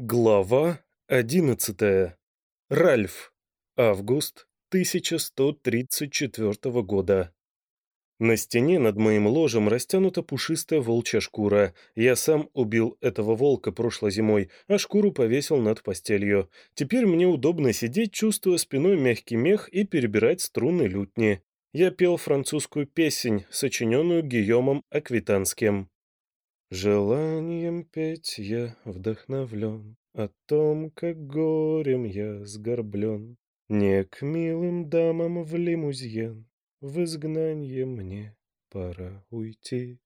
Глава одиннадцатая. Ральф. Август 1134 года. На стене над моим ложем растянута пушистая волчья шкура. Я сам убил этого волка прошлой зимой, а шкуру повесил над постелью. Теперь мне удобно сидеть, чувствуя спиной мягкий мех и перебирать струны лютни. Я пел французскую песнь, сочиненную Гийомом Аквитанским. Желанием петь я вдохновлен, О том, как горем я сгорблен. Не к милым дамам в лимузьен, В изгнанье мне пора уйти.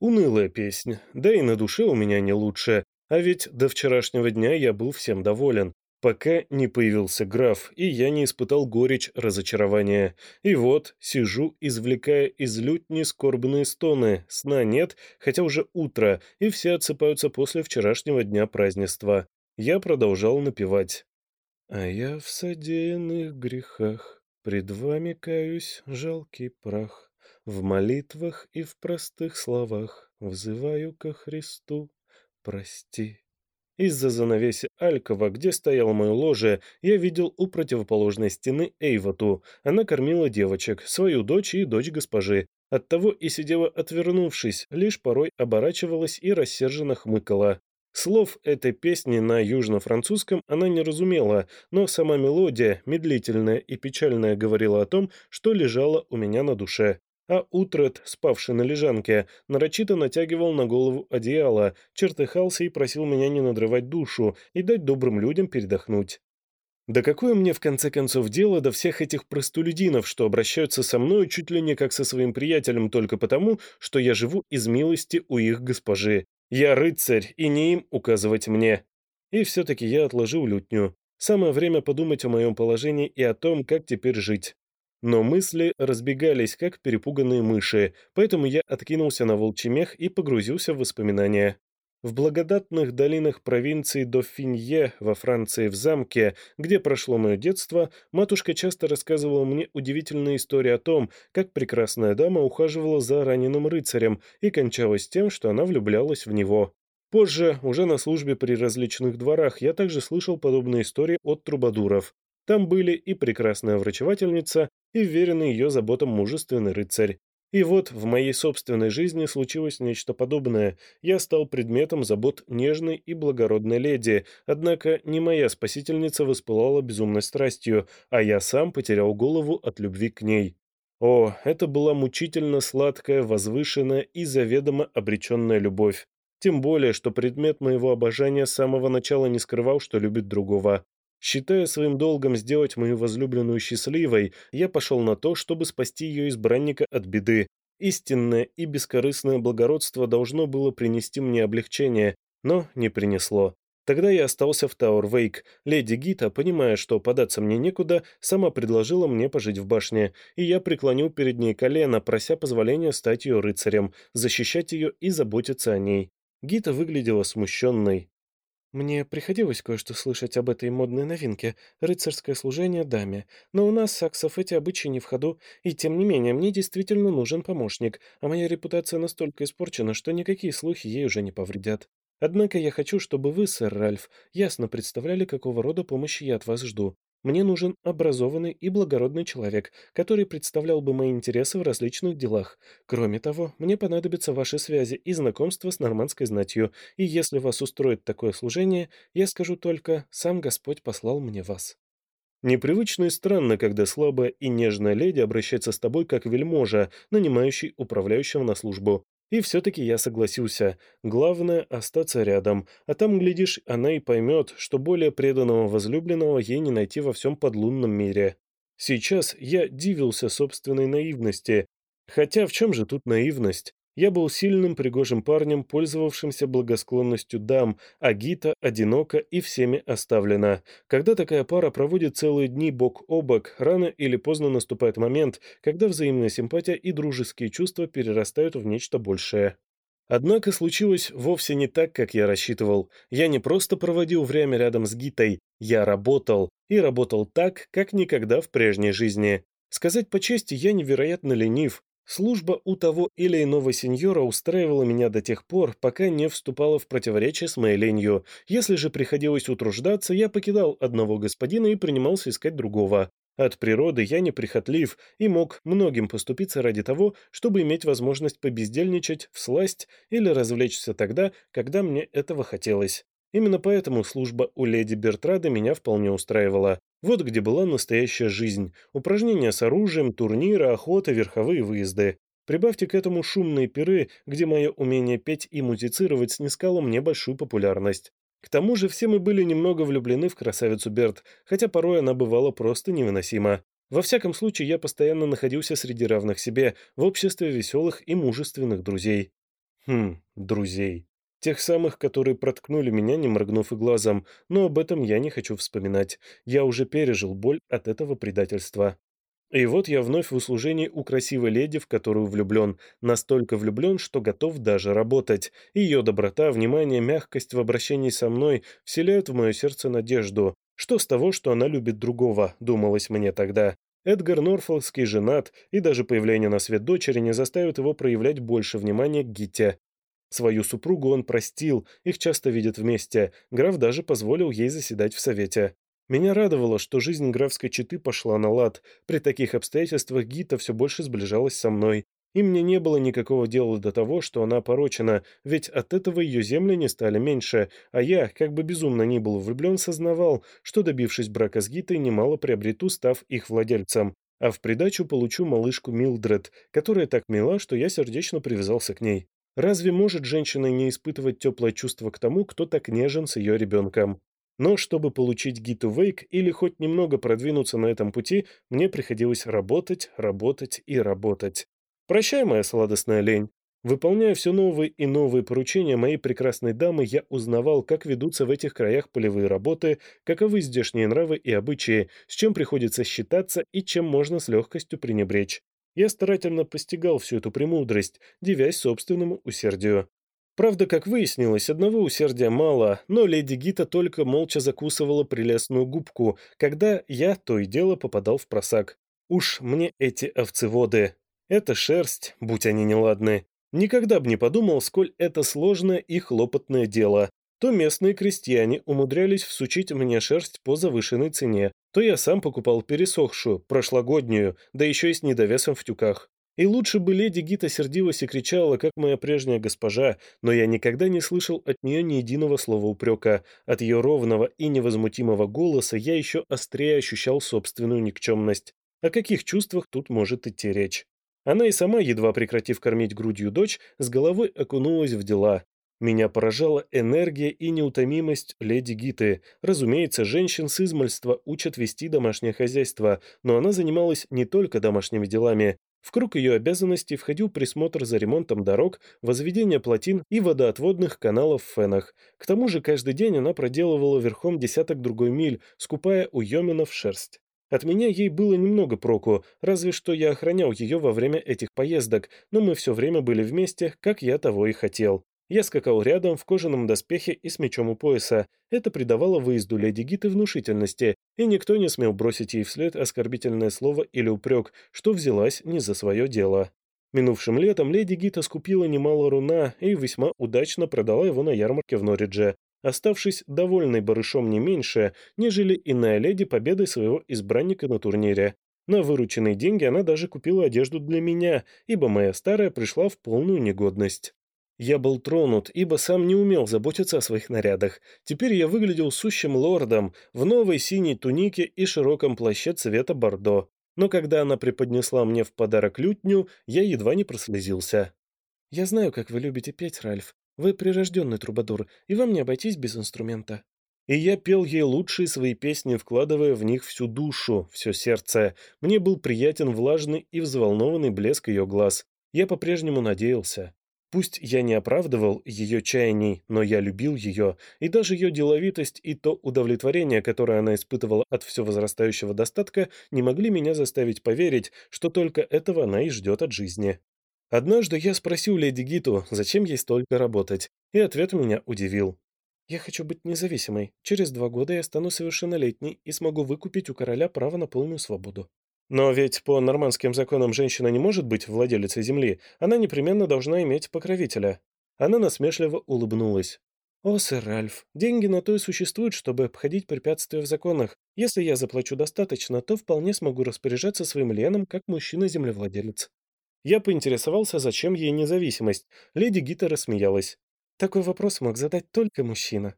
Унылая песня, да и на душе у меня не лучше, а ведь до вчерашнего дня я был всем доволен пока не появился граф, и я не испытал горечь разочарования. И вот, сижу, извлекая из лютни скорбные стоны, сна нет, хотя уже утро, и все отсыпаются после вчерашнего дня празднества. Я продолжал напевать. «А я в содеянных грехах, пред вами каюсь, жалкий прах, в молитвах и в простых словах взываю ко Христу, прости». Из-за занавеси Алькова, где стояло мое ложе, я видел у противоположной стены Эйвоту. Она кормила девочек, свою дочь и дочь госпожи. Оттого и сидела отвернувшись, лишь порой оборачивалась и рассерженно хмыкала. Слов этой песни на южно-французском она не разумела, но сама мелодия, медлительная и печальная, говорила о том, что лежало у меня на душе а Утрет, спавший на лежанке, нарочито натягивал на голову одеяло, чертыхался и просил меня не надрывать душу и дать добрым людям передохнуть. Да какое мне в конце концов дело до всех этих простолюдинов, что обращаются со мной чуть ли не как со своим приятелем только потому, что я живу из милости у их госпожи. Я рыцарь, и не им указывать мне. И все-таки я отложил лютню. Самое время подумать о моем положении и о том, как теперь жить. Но мысли разбегались, как перепуганные мыши, поэтому я откинулся на волчий мех и погрузился в воспоминания. В благодатных долинах провинции Дофинье во Франции в замке, где прошло мое детство, матушка часто рассказывала мне удивительные истории о том, как прекрасная дама ухаживала за раненым рыцарем и кончалась тем, что она влюблялась в него. Позже, уже на службе при различных дворах, я также слышал подобные истории от трубадуров. Там были и прекрасная врачевательница, и веренный ее заботам мужественный рыцарь. И вот в моей собственной жизни случилось нечто подобное. Я стал предметом забот нежной и благородной леди, однако не моя спасительница воспылала безумной страстью, а я сам потерял голову от любви к ней. О, это была мучительно сладкая, возвышенная и заведомо обреченная любовь. Тем более, что предмет моего обожания с самого начала не скрывал, что любит другого. Считая своим долгом сделать мою возлюбленную счастливой, я пошел на то, чтобы спасти ее избранника от беды. Истинное и бескорыстное благородство должно было принести мне облегчение, но не принесло. Тогда я остался в Тауэр-Вейк. Леди Гита, понимая, что податься мне некуда, сама предложила мне пожить в башне, и я преклонил перед ней колено, прося позволения стать ее рыцарем, защищать ее и заботиться о ней. Гита выглядела смущенной. Мне приходилось кое-что слышать об этой модной новинке — рыцарское служение даме. Но у нас, саксов, эти обычаи не в ходу, и тем не менее мне действительно нужен помощник, а моя репутация настолько испорчена, что никакие слухи ей уже не повредят. Однако я хочу, чтобы вы, сэр Ральф, ясно представляли, какого рода помощи я от вас жду. Мне нужен образованный и благородный человек, который представлял бы мои интересы в различных делах. Кроме того, мне понадобятся ваши связи и знакомства с нормандской знатью, и если вас устроит такое служение, я скажу только «Сам Господь послал мне вас». Непривычно и странно, когда слабая и нежная леди обращается с тобой как вельможа, нанимающий управляющего на службу. И все-таки я согласился. Главное — остаться рядом. А там, глядишь, она и поймет, что более преданного возлюбленного ей не найти во всем подлунном мире. Сейчас я дивился собственной наивности. Хотя в чем же тут наивность? Я был сильным пригожим парнем, пользовавшимся благосклонностью дам, а Гита одинока и всеми оставлена. Когда такая пара проводит целые дни бок о бок, рано или поздно наступает момент, когда взаимная симпатия и дружеские чувства перерастают в нечто большее. Однако случилось вовсе не так, как я рассчитывал. Я не просто проводил время рядом с Гитой, я работал, и работал так, как никогда в прежней жизни. Сказать по чести, я невероятно ленив, Служба у того или иного сеньора устраивала меня до тех пор, пока не вступала в противоречие с моей ленью. Если же приходилось утруждаться, я покидал одного господина и принимался искать другого. От природы я неприхотлив и мог многим поступиться ради того, чтобы иметь возможность побездельничать, всласть или развлечься тогда, когда мне этого хотелось. Именно поэтому служба у леди Бертрада меня вполне устраивала. Вот где была настоящая жизнь. Упражнения с оружием, турниры, охота, верховые выезды. Прибавьте к этому шумные пиры, где мое умение петь и музицировать снискало мне большую популярность. К тому же все мы были немного влюблены в красавицу Берт, хотя порой она бывала просто невыносима. Во всяком случае, я постоянно находился среди равных себе, в обществе веселых и мужественных друзей. Хм, друзей. Тех самых, которые проткнули меня, не моргнув и глазом, но об этом я не хочу вспоминать. Я уже пережил боль от этого предательства. И вот я вновь в услужении у красивой леди, в которую влюблен, настолько влюблен, что готов даже работать. Ее доброта, внимание, мягкость в обращении со мной вселяют в мое сердце надежду. Что с того, что она любит другого, думалось мне тогда. Эдгар Норфолкский женат, и даже появление на свет дочери не заставит его проявлять больше внимания к Гите. Свою супругу он простил, их часто видят вместе, граф даже позволил ей заседать в совете. Меня радовало, что жизнь графской четы пошла на лад. При таких обстоятельствах Гита все больше сближалась со мной. И мне не было никакого дела до того, что она порочена, ведь от этого ее земли не стали меньше, а я, как бы безумно ни был влюблен, сознавал, что, добившись брака с Гитой, немало приобрету, став их владельцем. А в придачу получу малышку Милдред, которая так мила, что я сердечно привязался к ней. Разве может женщина не испытывать теплое чувство к тому, кто так нежен с ее ребенком? Но чтобы получить Гиту Вейк или хоть немного продвинуться на этом пути, мне приходилось работать, работать и работать. Прощай, моя сладостная лень. Выполняя все новые и новые поручения моей прекрасной дамы, я узнавал, как ведутся в этих краях полевые работы, каковы здешние нравы и обычаи, с чем приходится считаться и чем можно с легкостью пренебречь. Я старательно постигал всю эту премудрость, девясь собственному усердию. Правда, как выяснилось, одного усердия мало, но леди Гита только молча закусывала прелестную губку, когда я то и дело попадал в просак. Уж мне эти овцеводы. Это шерсть, будь они неладны. Никогда бы не подумал, сколь это сложное и хлопотное дело то местные крестьяне умудрялись всучить мне шерсть по завышенной цене, то я сам покупал пересохшую, прошлогоднюю, да еще и с недовесом в тюках. И лучше бы леди Гита сердилась и кричала, как моя прежняя госпожа, но я никогда не слышал от нее ни единого слова упрека. От ее ровного и невозмутимого голоса я еще острее ощущал собственную никчемность. О каких чувствах тут может идти речь? Она и сама, едва прекратив кормить грудью дочь, с головой окунулась в дела. Меня поражала энергия и неутомимость леди Гиты. Разумеется, женщин с измальства учат вести домашнее хозяйство, но она занималась не только домашними делами. В круг ее обязанностей входил присмотр за ремонтом дорог, возведение плотин и водоотводных каналов в фенах. К тому же каждый день она проделывала верхом десяток другой миль, скупая у Йоминов шерсть. От меня ей было немного проку, разве что я охранял ее во время этих поездок, но мы все время были вместе, как я того и хотел. Я скакал рядом в кожаном доспехе и с мечом у пояса. Это придавало выезду леди Гиты внушительности, и никто не смел бросить ей вслед оскорбительное слово или упрек, что взялась не за свое дело. Минувшим летом леди Гита скупила немало руна и весьма удачно продала его на ярмарке в Норридже, оставшись довольной барышом не меньше, нежели иная леди победой своего избранника на турнире. На вырученные деньги она даже купила одежду для меня, ибо моя старая пришла в полную негодность. Я был тронут, ибо сам не умел заботиться о своих нарядах. Теперь я выглядел сущим лордом в новой синей тунике и широком плаще цвета бордо. Но когда она преподнесла мне в подарок лютню, я едва не прослезился. «Я знаю, как вы любите петь, Ральф. Вы прирожденный трубадур, и вам не обойтись без инструмента». И я пел ей лучшие свои песни, вкладывая в них всю душу, все сердце. Мне был приятен влажный и взволнованный блеск ее глаз. Я по-прежнему надеялся. Пусть я не оправдывал ее чаяний, но я любил ее, и даже ее деловитость и то удовлетворение, которое она испытывала от все возрастающего достатка, не могли меня заставить поверить, что только этого она и ждет от жизни. Однажды я спросил леди Гиту, зачем ей столько работать, и ответ меня удивил. «Я хочу быть независимой. Через два года я стану совершеннолетней и смогу выкупить у короля право на полную свободу». Но ведь по нормандским законам женщина не может быть владелицей земли, она непременно должна иметь покровителя. Она насмешливо улыбнулась. «О, сэр Ральф, деньги на то и существуют, чтобы обходить препятствия в законах. Если я заплачу достаточно, то вполне смогу распоряжаться своим леном как мужчина-землевладелец». Я поинтересовался, зачем ей независимость. Леди Гита рассмеялась. Такой вопрос мог задать только мужчина.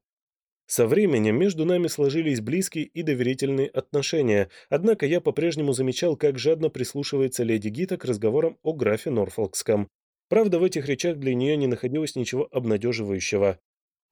Со временем между нами сложились близкие и доверительные отношения, однако я по-прежнему замечал, как жадно прислушивается леди Гита к разговорам о графе Норфолкском. Правда, в этих речах для нее не находилось ничего обнадеживающего.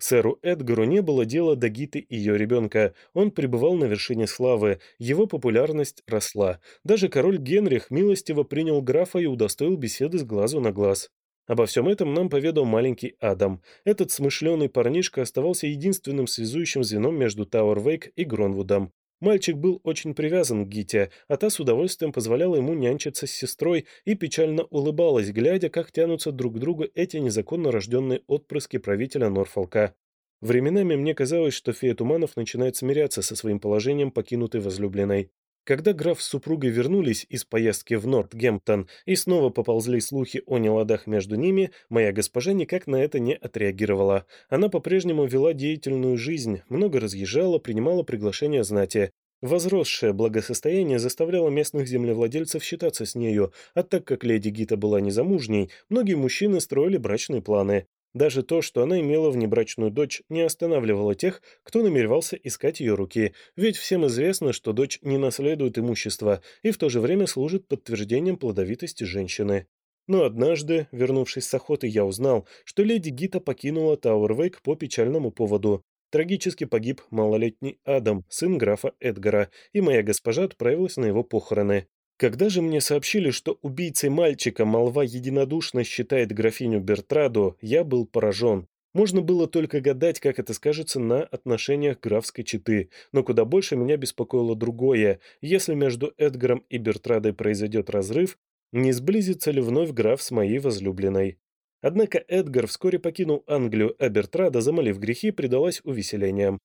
Сэру Эдгару не было дела до Гиты и ее ребенка, он пребывал на вершине славы, его популярность росла. Даже король Генрих милостиво принял графа и удостоил беседы с глазу на глаз. Обо всем этом нам поведал маленький Адам. Этот смышленый парнишка оставался единственным связующим звеном между Тауэрвейк и Гронвудом. Мальчик был очень привязан к Гите, а та с удовольствием позволяла ему нянчиться с сестрой и печально улыбалась, глядя, как тянутся друг к другу эти незаконно рожденные отпрыски правителя Норфолка. Временами мне казалось, что фея Туманов начинает смиряться со своим положением покинутой возлюбленной. Когда граф с супругой вернулись из поездки в Нортгемптон и снова поползли слухи о неладах между ними, моя госпожа никак на это не отреагировала. Она по-прежнему вела деятельную жизнь, много разъезжала, принимала приглашения знати. Возросшее благосостояние заставляло местных землевладельцев считаться с нею, а так как леди Гита была незамужней, многие мужчины строили брачные планы. Даже то, что она имела внебрачную дочь, не останавливало тех, кто намеревался искать ее руки, ведь всем известно, что дочь не наследует имущество и в то же время служит подтверждением плодовитости женщины. Но однажды, вернувшись с охоты, я узнал, что леди Гита покинула Тауэрвейк по печальному поводу. Трагически погиб малолетний Адам, сын графа Эдгара, и моя госпожа отправилась на его похороны. Когда же мне сообщили, что убийцей мальчика молва единодушно считает графиню Бертраду, я был поражен. Можно было только гадать, как это скажется на отношениях графской четы, но куда больше меня беспокоило другое. Если между Эдгаром и Бертрадой произойдет разрыв, не сблизится ли вновь граф с моей возлюбленной? Однако Эдгар вскоре покинул Англию, а Бертрада, замолив грехи, предалась увеселениям.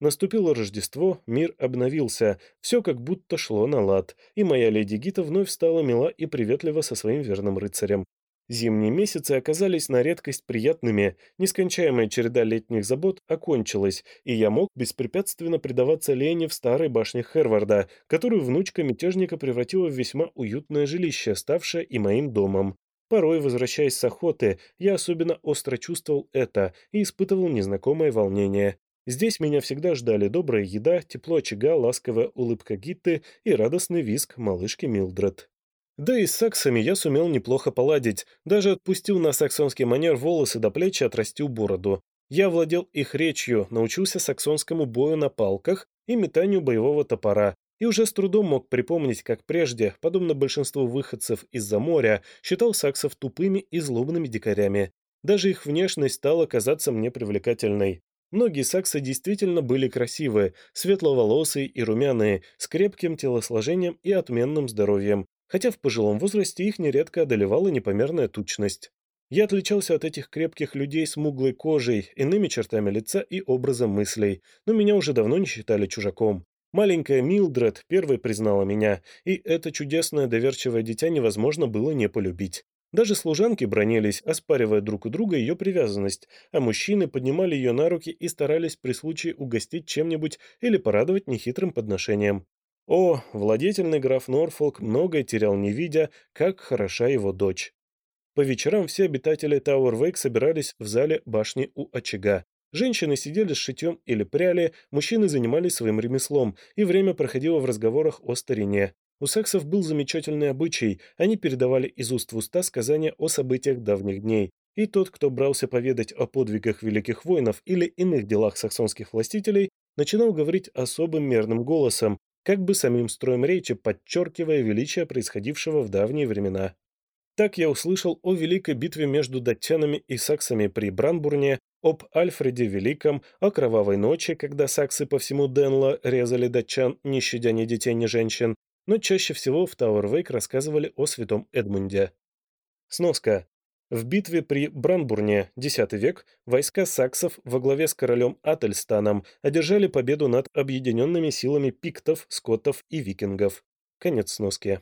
Наступило Рождество, мир обновился, все как будто шло на лад, и моя леди Гита вновь стала мила и приветлива со своим верным рыцарем. Зимние месяцы оказались на редкость приятными, нескончаемая череда летних забот окончилась, и я мог беспрепятственно предаваться лени в старой башне Херварда, которую внучка мятежника превратила в весьма уютное жилище, ставшее и моим домом. Порой, возвращаясь с охоты, я особенно остро чувствовал это и испытывал незнакомое волнение. Здесь меня всегда ждали добрая еда, тепло очага, ласковая улыбка Гитты и радостный визг малышки Милдред. Да и с саксами я сумел неплохо поладить, даже отпустил на саксонский манер волосы до плеч и отрастил бороду. Я владел их речью, научился саксонскому бою на палках и метанию боевого топора, и уже с трудом мог припомнить, как прежде, подобно большинству выходцев из-за моря, считал саксов тупыми и злобными дикарями. Даже их внешность стала казаться мне привлекательной. Многие саксы действительно были красивые, светловолосые и румяные, с крепким телосложением и отменным здоровьем, хотя в пожилом возрасте их нередко одолевала непомерная тучность. Я отличался от этих крепких людей смуглой кожей, иными чертами лица и образом мыслей, но меня уже давно не считали чужаком. Маленькая Милдред первой признала меня, и это чудесное доверчивое дитя невозможно было не полюбить. Даже служанки бронились, оспаривая друг у друга ее привязанность, а мужчины поднимали ее на руки и старались при случае угостить чем-нибудь или порадовать нехитрым подношением. О, владетельный граф Норфолк многое терял не видя, как хороша его дочь. По вечерам все обитатели Тауэр-Вейк собирались в зале башни у очага. Женщины сидели с шитьем или пряли, мужчины занимались своим ремеслом, и время проходило в разговорах о старине. У саксов был замечательный обычай, они передавали из уст в уста сказания о событиях давних дней, и тот, кто брался поведать о подвигах великих воинов или иных делах саксонских властителей, начинал говорить особым мерным голосом, как бы самим строем речи подчеркивая величие происходившего в давние времена. Так я услышал о великой битве между датчанами и саксами при Бранбурне, об Альфреде Великом, о кровавой ночи, когда саксы по всему Денла резали датчан, не щадя ни детей, ни женщин, но чаще всего в Тауэрвейк рассказывали о святом Эдмунде. Сноска. В битве при Бранбурне, X век, войска саксов во главе с королем Ательстаном одержали победу над объединенными силами пиктов, скоттов и викингов. Конец сноски.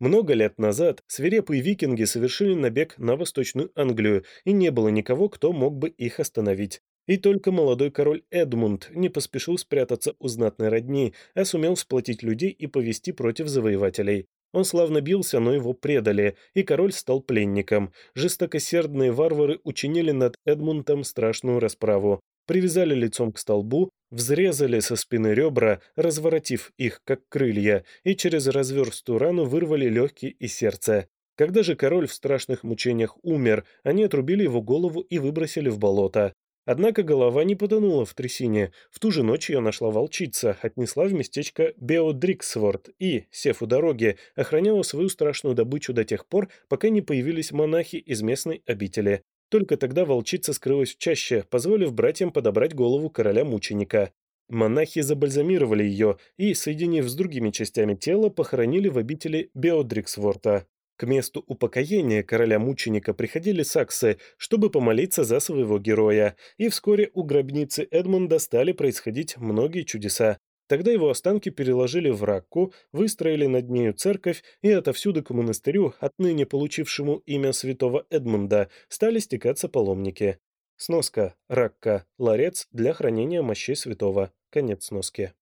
Много лет назад свирепые викинги совершили набег на Восточную Англию, и не было никого, кто мог бы их остановить. И только молодой король Эдмунд не поспешил спрятаться у знатной родни, а сумел сплотить людей и повести против завоевателей. Он славно бился, но его предали, и король стал пленником. Жестокосердные варвары учинили над Эдмунтом страшную расправу. Привязали лицом к столбу, взрезали со спины ребра, разворотив их, как крылья, и через разверстую рану вырвали легкие и сердце. Когда же король в страшных мучениях умер, они отрубили его голову и выбросили в болото. Однако голова не потонула в трясине. В ту же ночь ее нашла волчица, отнесла в местечко Беодриксворт и, сев у дороги, охраняла свою страшную добычу до тех пор, пока не появились монахи из местной обители. Только тогда волчица скрылась в чаще, позволив братьям подобрать голову короля-мученика. Монахи забальзамировали ее и, соединив с другими частями тела, похоронили в обители Беодриксворта. К месту упокоения короля-мученика приходили саксы, чтобы помолиться за своего героя, и вскоре у гробницы Эдмунда стали происходить многие чудеса. Тогда его останки переложили в Ракку, выстроили над нею церковь, и отовсюду к монастырю, отныне получившему имя святого Эдмунда, стали стекаться паломники. Сноска. Рака. Ларец для хранения мощей святого. Конец сноски.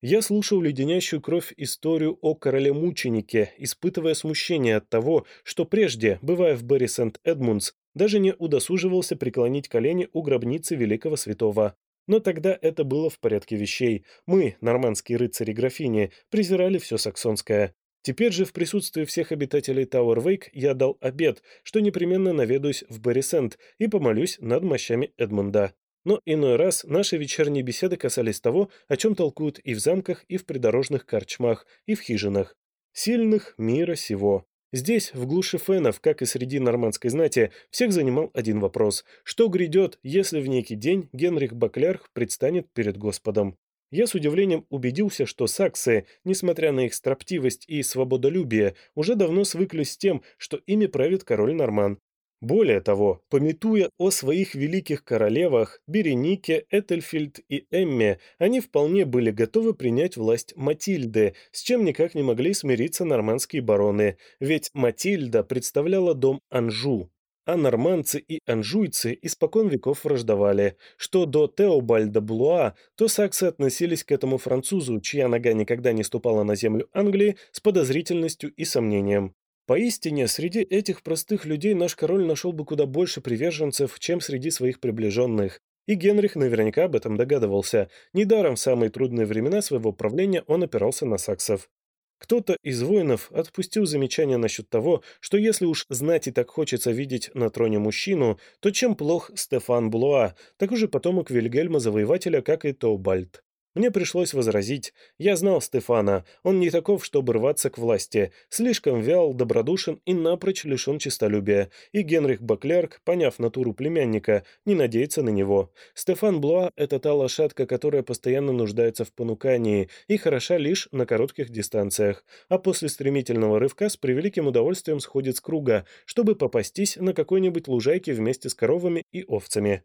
Я слушал леденящую кровь историю о короле-мученике, испытывая смущение от того, что прежде, бывая в Бери-Сент-Эдмундс, даже не удосуживался преклонить колени у гробницы великого святого. Но тогда это было в порядке вещей. Мы, нормандские рыцари графини, презирали все саксонское. Теперь же в присутствии всех обитателей Тауэр-Вейк я дал обет, что непременно наведаюсь в Бери-Сент и помолюсь над мощами Эдмунда. Но иной раз наши вечерние беседы касались того, о чем толкуют и в замках, и в придорожных корчмах, и в хижинах. Сильных мира сего. Здесь, в глуши фенов, как и среди нормандской знати, всех занимал один вопрос. Что грядет, если в некий день Генрих Баклярх предстанет перед Господом? Я с удивлением убедился, что саксы, несмотря на их строптивость и свободолюбие, уже давно свыклись с тем, что ими правит король Норман, более того, пометуя о своих великих королевах Беренике, Этельфильд и Эмме, они вполне были готовы принять власть Матильды, с чем никак не могли смириться нормандские бароны, ведь Матильда представляла дом Анжу, а нормандцы и анжуйцы испокон веков враждовали. Что до Теобальда Блуа, то саксы относились к этому французу, чья нога никогда не ступала на землю Англии, с подозрительностью и сомнением. Поистине, среди этих простых людей наш король нашел бы куда больше приверженцев, чем среди своих приближенных. И Генрих наверняка об этом догадывался. Недаром в самые трудные времена своего правления он опирался на саксов. Кто-то из воинов отпустил замечание насчет того, что если уж знать и так хочется видеть на троне мужчину, то чем плох Стефан Блуа, такой же потомок Вильгельма Завоевателя, как и Тоубальд. Мне пришлось возразить. Я знал Стефана. Он не таков, чтобы рваться к власти. Слишком вял, добродушен и напрочь лишен честолюбия. И Генрих Баклярк, поняв натуру племянника, не надеется на него. Стефан Блуа — это та лошадка, которая постоянно нуждается в понукании и хороша лишь на коротких дистанциях, а после стремительного рывка с превеликим удовольствием сходит с круга, чтобы попастись на какой-нибудь лужайке вместе с коровами и овцами.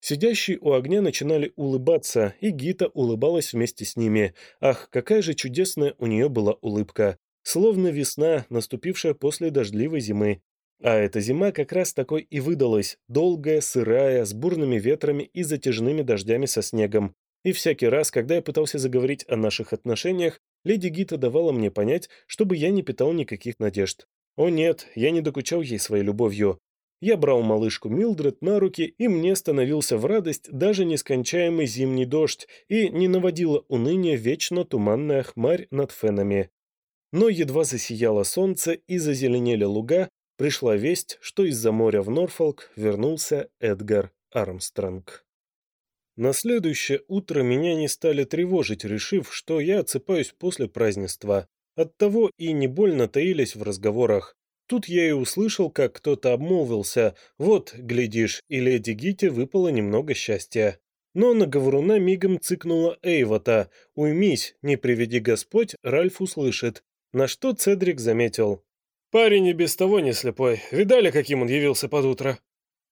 Сидящие у огня начинали улыбаться, и Гита улыбалась вместе с ними. Ах, какая же чудесная у нее была улыбка. Словно весна, наступившая после дождливой зимы. А эта зима как раз такой и выдалась, долгая, сырая, с бурными ветрами и затяжными дождями со снегом. И всякий раз, когда я пытался заговорить о наших отношениях, леди Гита давала мне понять, чтобы я не питал никаких надежд. О нет, я не докучал ей своей любовью. Я брал малышку Милдред на руки, и мне становился в радость даже нескончаемый зимний дождь, и не наводила уныние вечно туманная хмарь над фенами. Но едва засияло солнце и зазеленели луга, пришла весть, что из-за моря в Норфолк вернулся Эдгар Армстронг. На следующее утро меня не стали тревожить, решив, что я отсыпаюсь после празднества. Оттого и не больно таились в разговорах. Тут я и услышал, как кто-то обмолвился, вот, глядишь, и леди Гите выпало немного счастья. Но на говоруна мигом цыкнула Эйвота. «Уймись, не приведи Господь, Ральф услышит». На что Цедрик заметил. «Парень и без того не слепой. Видали, каким он явился под утро?»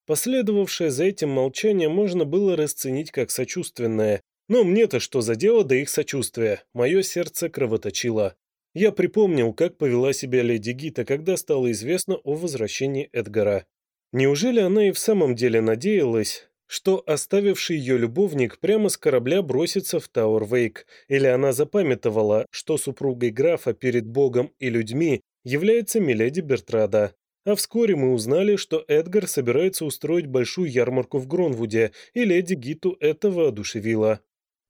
Последовавшее за этим молчание можно было расценить как сочувственное. Но мне-то что за дело до их сочувствия? Мое сердце кровоточило. Я припомнил, как повела себя леди Гита, когда стало известно о возвращении Эдгара. Неужели она и в самом деле надеялась, что оставивший ее любовник прямо с корабля бросится в Тауэр-Вейк, или она запамятовала, что супругой графа перед Богом и людьми является миледи Бертрада. А вскоре мы узнали, что Эдгар собирается устроить большую ярмарку в Гронвуде, и леди Гиту этого одушевила.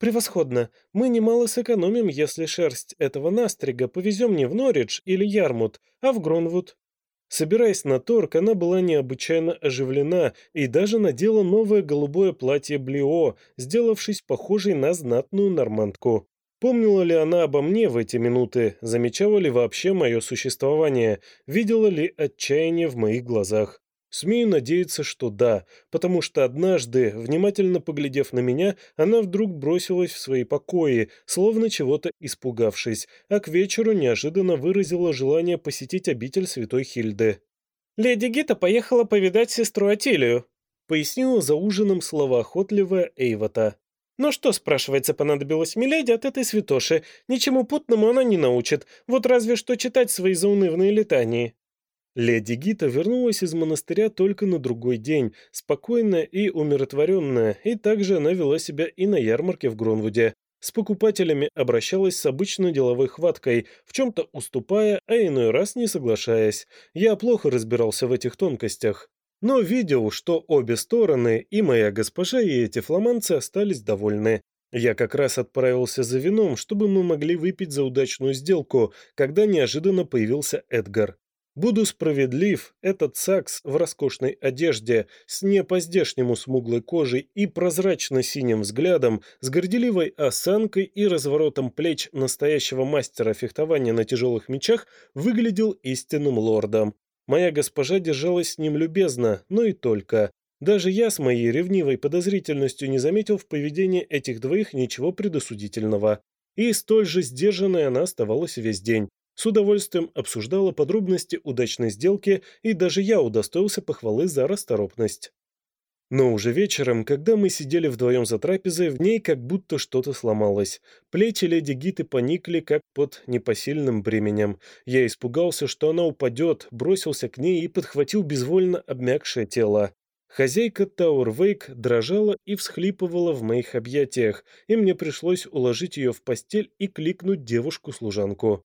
«Превосходно. Мы немало сэкономим, если шерсть этого настрига повезем не в Норридж или Ярмут, а в Гронвуд». Собираясь на торг, она была необычайно оживлена и даже надела новое голубое платье Блио, сделавшись похожей на знатную нормандку. Помнила ли она обо мне в эти минуты, замечала ли вообще мое существование, видела ли отчаяние в моих глазах? Смею надеяться, что да, потому что однажды, внимательно поглядев на меня, она вдруг бросилась в свои покои, словно чего-то испугавшись, а к вечеру неожиданно выразила желание посетить обитель святой Хильды. «Леди Гита поехала повидать сестру Атилию», — пояснила за ужином словоохотливая Эйвота. «Но что, спрашивается, понадобилось Миледи от этой святоши? Ничему путному она не научит, вот разве что читать свои заунывные летании». Леди Гита вернулась из монастыря только на другой день, спокойная и умиротворенная, и также она вела себя и на ярмарке в Гронвуде. С покупателями обращалась с обычной деловой хваткой, в чем-то уступая, а иной раз не соглашаясь. Я плохо разбирался в этих тонкостях. Но видел, что обе стороны, и моя госпожа, и эти фламанцы остались довольны. Я как раз отправился за вином, чтобы мы могли выпить за удачную сделку, когда неожиданно появился Эдгар. Буду справедлив, этот сакс в роскошной одежде, с не по-здешнему смуглой кожей и прозрачно-синим взглядом, с горделивой осанкой и разворотом плеч настоящего мастера фехтования на тяжелых мечах, выглядел истинным лордом. Моя госпожа держалась с ним любезно, но и только. Даже я с моей ревнивой подозрительностью не заметил в поведении этих двоих ничего предосудительного. И столь же сдержанной она оставалась весь день. С удовольствием обсуждала подробности удачной сделки, и даже я удостоился похвалы за расторопность. Но уже вечером, когда мы сидели вдвоем за трапезой, в ней как будто что-то сломалось. Плечи леди Гиты поникли, как под непосильным бременем. Я испугался, что она упадет, бросился к ней и подхватил безвольно обмякшее тело. Хозяйка Тауэрвейк дрожала и всхлипывала в моих объятиях, и мне пришлось уложить ее в постель и кликнуть девушку-служанку.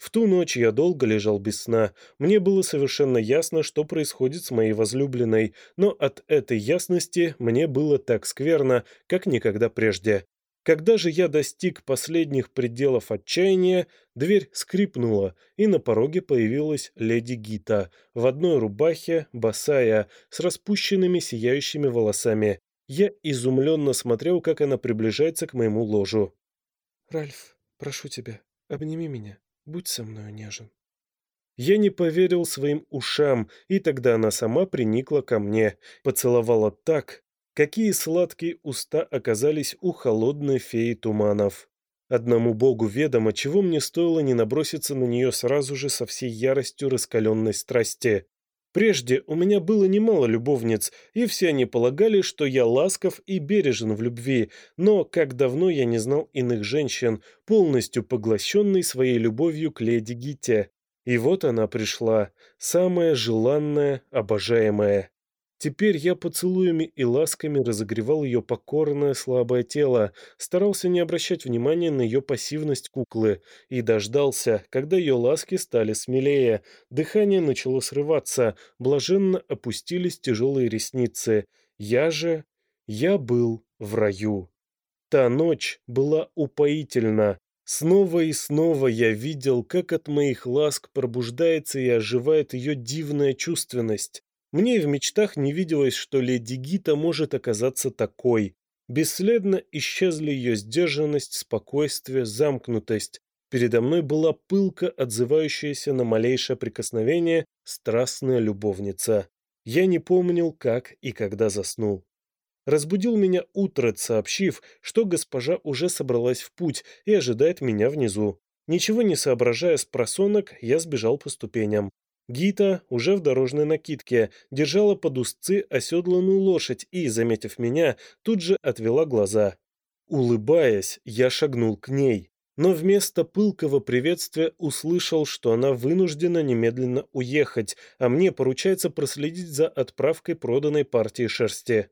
В ту ночь я долго лежал без сна. Мне было совершенно ясно, что происходит с моей возлюбленной, но от этой ясности мне было так скверно, как никогда прежде. Когда же я достиг последних пределов отчаяния, дверь скрипнула, и на пороге появилась леди Гита, в одной рубахе, босая, с распущенными сияющими волосами. Я изумленно смотрел, как она приближается к моему ложу. «Ральф, прошу тебя, обними меня», Будь со мною нежен. Я не поверил своим ушам, и тогда она сама приникла ко мне, поцеловала так, какие сладкие уста оказались у холодной феи туманов. Одному богу ведомо, чего мне стоило не наброситься на нее сразу же со всей яростью раскаленной страсти. Прежде у меня было немало любовниц, и все они полагали, что я ласков и бережен в любви, но как давно я не знал иных женщин, полностью поглощенной своей любовью к леди Гите. И вот она пришла, самая желанная, обожаемая. Теперь я поцелуями и ласками разогревал ее покорное слабое тело, старался не обращать внимания на ее пассивность куклы и дождался, когда ее ласки стали смелее, дыхание начало срываться, блаженно опустились тяжелые ресницы. Я же... я был в раю. Та ночь была упоительна. Снова и снова я видел, как от моих ласк пробуждается и оживает ее дивная чувственность. Мне и в мечтах не виделось, что леди Гита может оказаться такой. Бесследно исчезли ее сдержанность, спокойствие, замкнутость. Передо мной была пылка, отзывающаяся на малейшее прикосновение, страстная любовница. Я не помнил, как и когда заснул. Разбудил меня утрат, сообщив, что госпожа уже собралась в путь и ожидает меня внизу. Ничего не соображая с просонок, я сбежал по ступеням. Гита, уже в дорожной накидке, держала под узцы оседланную лошадь и, заметив меня, тут же отвела глаза. Улыбаясь, я шагнул к ней. но вместо пылкого приветствия услышал, что она вынуждена немедленно уехать, а мне поручается проследить за отправкой проданной партии шерсти.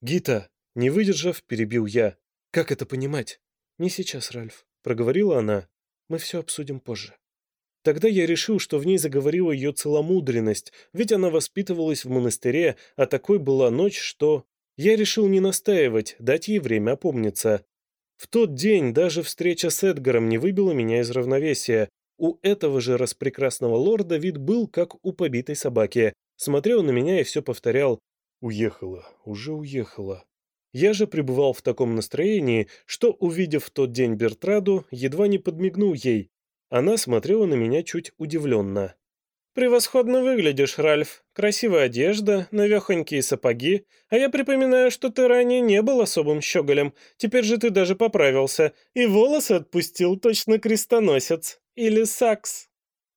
«Гита!» — не выдержав, перебил я. «Как это понимать?» «Не сейчас, Ральф», — проговорила она. «Мы все обсудим позже». Тогда я решил, что в ней заговорила ее целомудренность, ведь она воспитывалась в монастыре, а такой была ночь, что... Я решил не настаивать, дать ей время опомниться. В тот день даже встреча с Эдгаром не выбила меня из равновесия. У этого же распрекрасного лорда вид был, как у побитой собаки. Смотрел на меня и все повторял. «Уехала, уже уехала». Я же пребывал в таком настроении, что, увидев в тот день Бертраду, едва не подмигнул ей. Она смотрела на меня чуть удивленно. «Превосходно выглядишь, Ральф. Красивая одежда, навехонькие сапоги. А я припоминаю, что ты ранее не был особым щеголем. Теперь же ты даже поправился. И волосы отпустил точно крестоносец. Или сакс».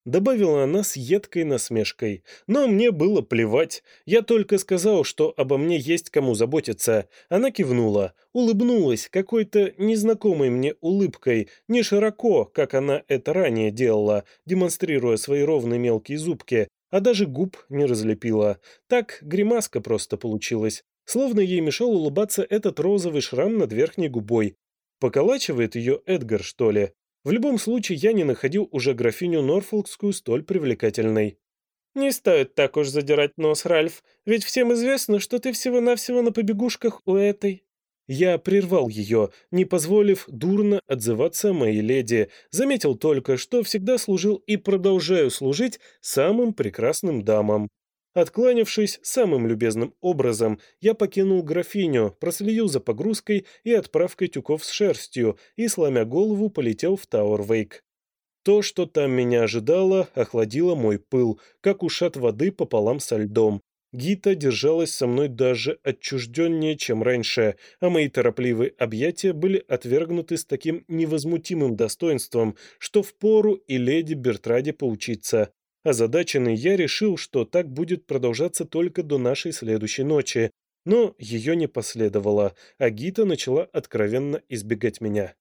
Добавила она с едкой насмешкой. Но мне было плевать. Я только сказал, что обо мне есть кому заботиться. Она кивнула, улыбнулась какой-то незнакомой мне улыбкой, не широко, как она это ранее делала, демонстрируя свои ровные мелкие зубки, а даже губ не разлепила. Так гримаска просто получилась. Словно ей мешал улыбаться этот розовый шрам над верхней губой. Поколачивает ее Эдгар, что ли? В любом случае, я не находил уже графиню Норфолкскую столь привлекательной. «Не стоит так уж задирать нос, Ральф, ведь всем известно, что ты всего-навсего на побегушках у этой». Я прервал ее, не позволив дурно отзываться о моей леди, заметил только, что всегда служил и продолжаю служить самым прекрасным дамам. Откланявшись самым любезным образом, я покинул графиню, проследил за погрузкой и отправкой тюков с шерстью и, сломя голову, полетел в Тауэрвейк. То, что там меня ожидало, охладило мой пыл, как ушат воды пополам со льдом. Гита держалась со мной даже отчужденнее, чем раньше, а мои торопливые объятия были отвергнуты с таким невозмутимым достоинством, что впору и леди Бертраде поучиться. Озадаченный я решил, что так будет продолжаться только до нашей следующей ночи, но ее не последовало, а Гита начала откровенно избегать меня.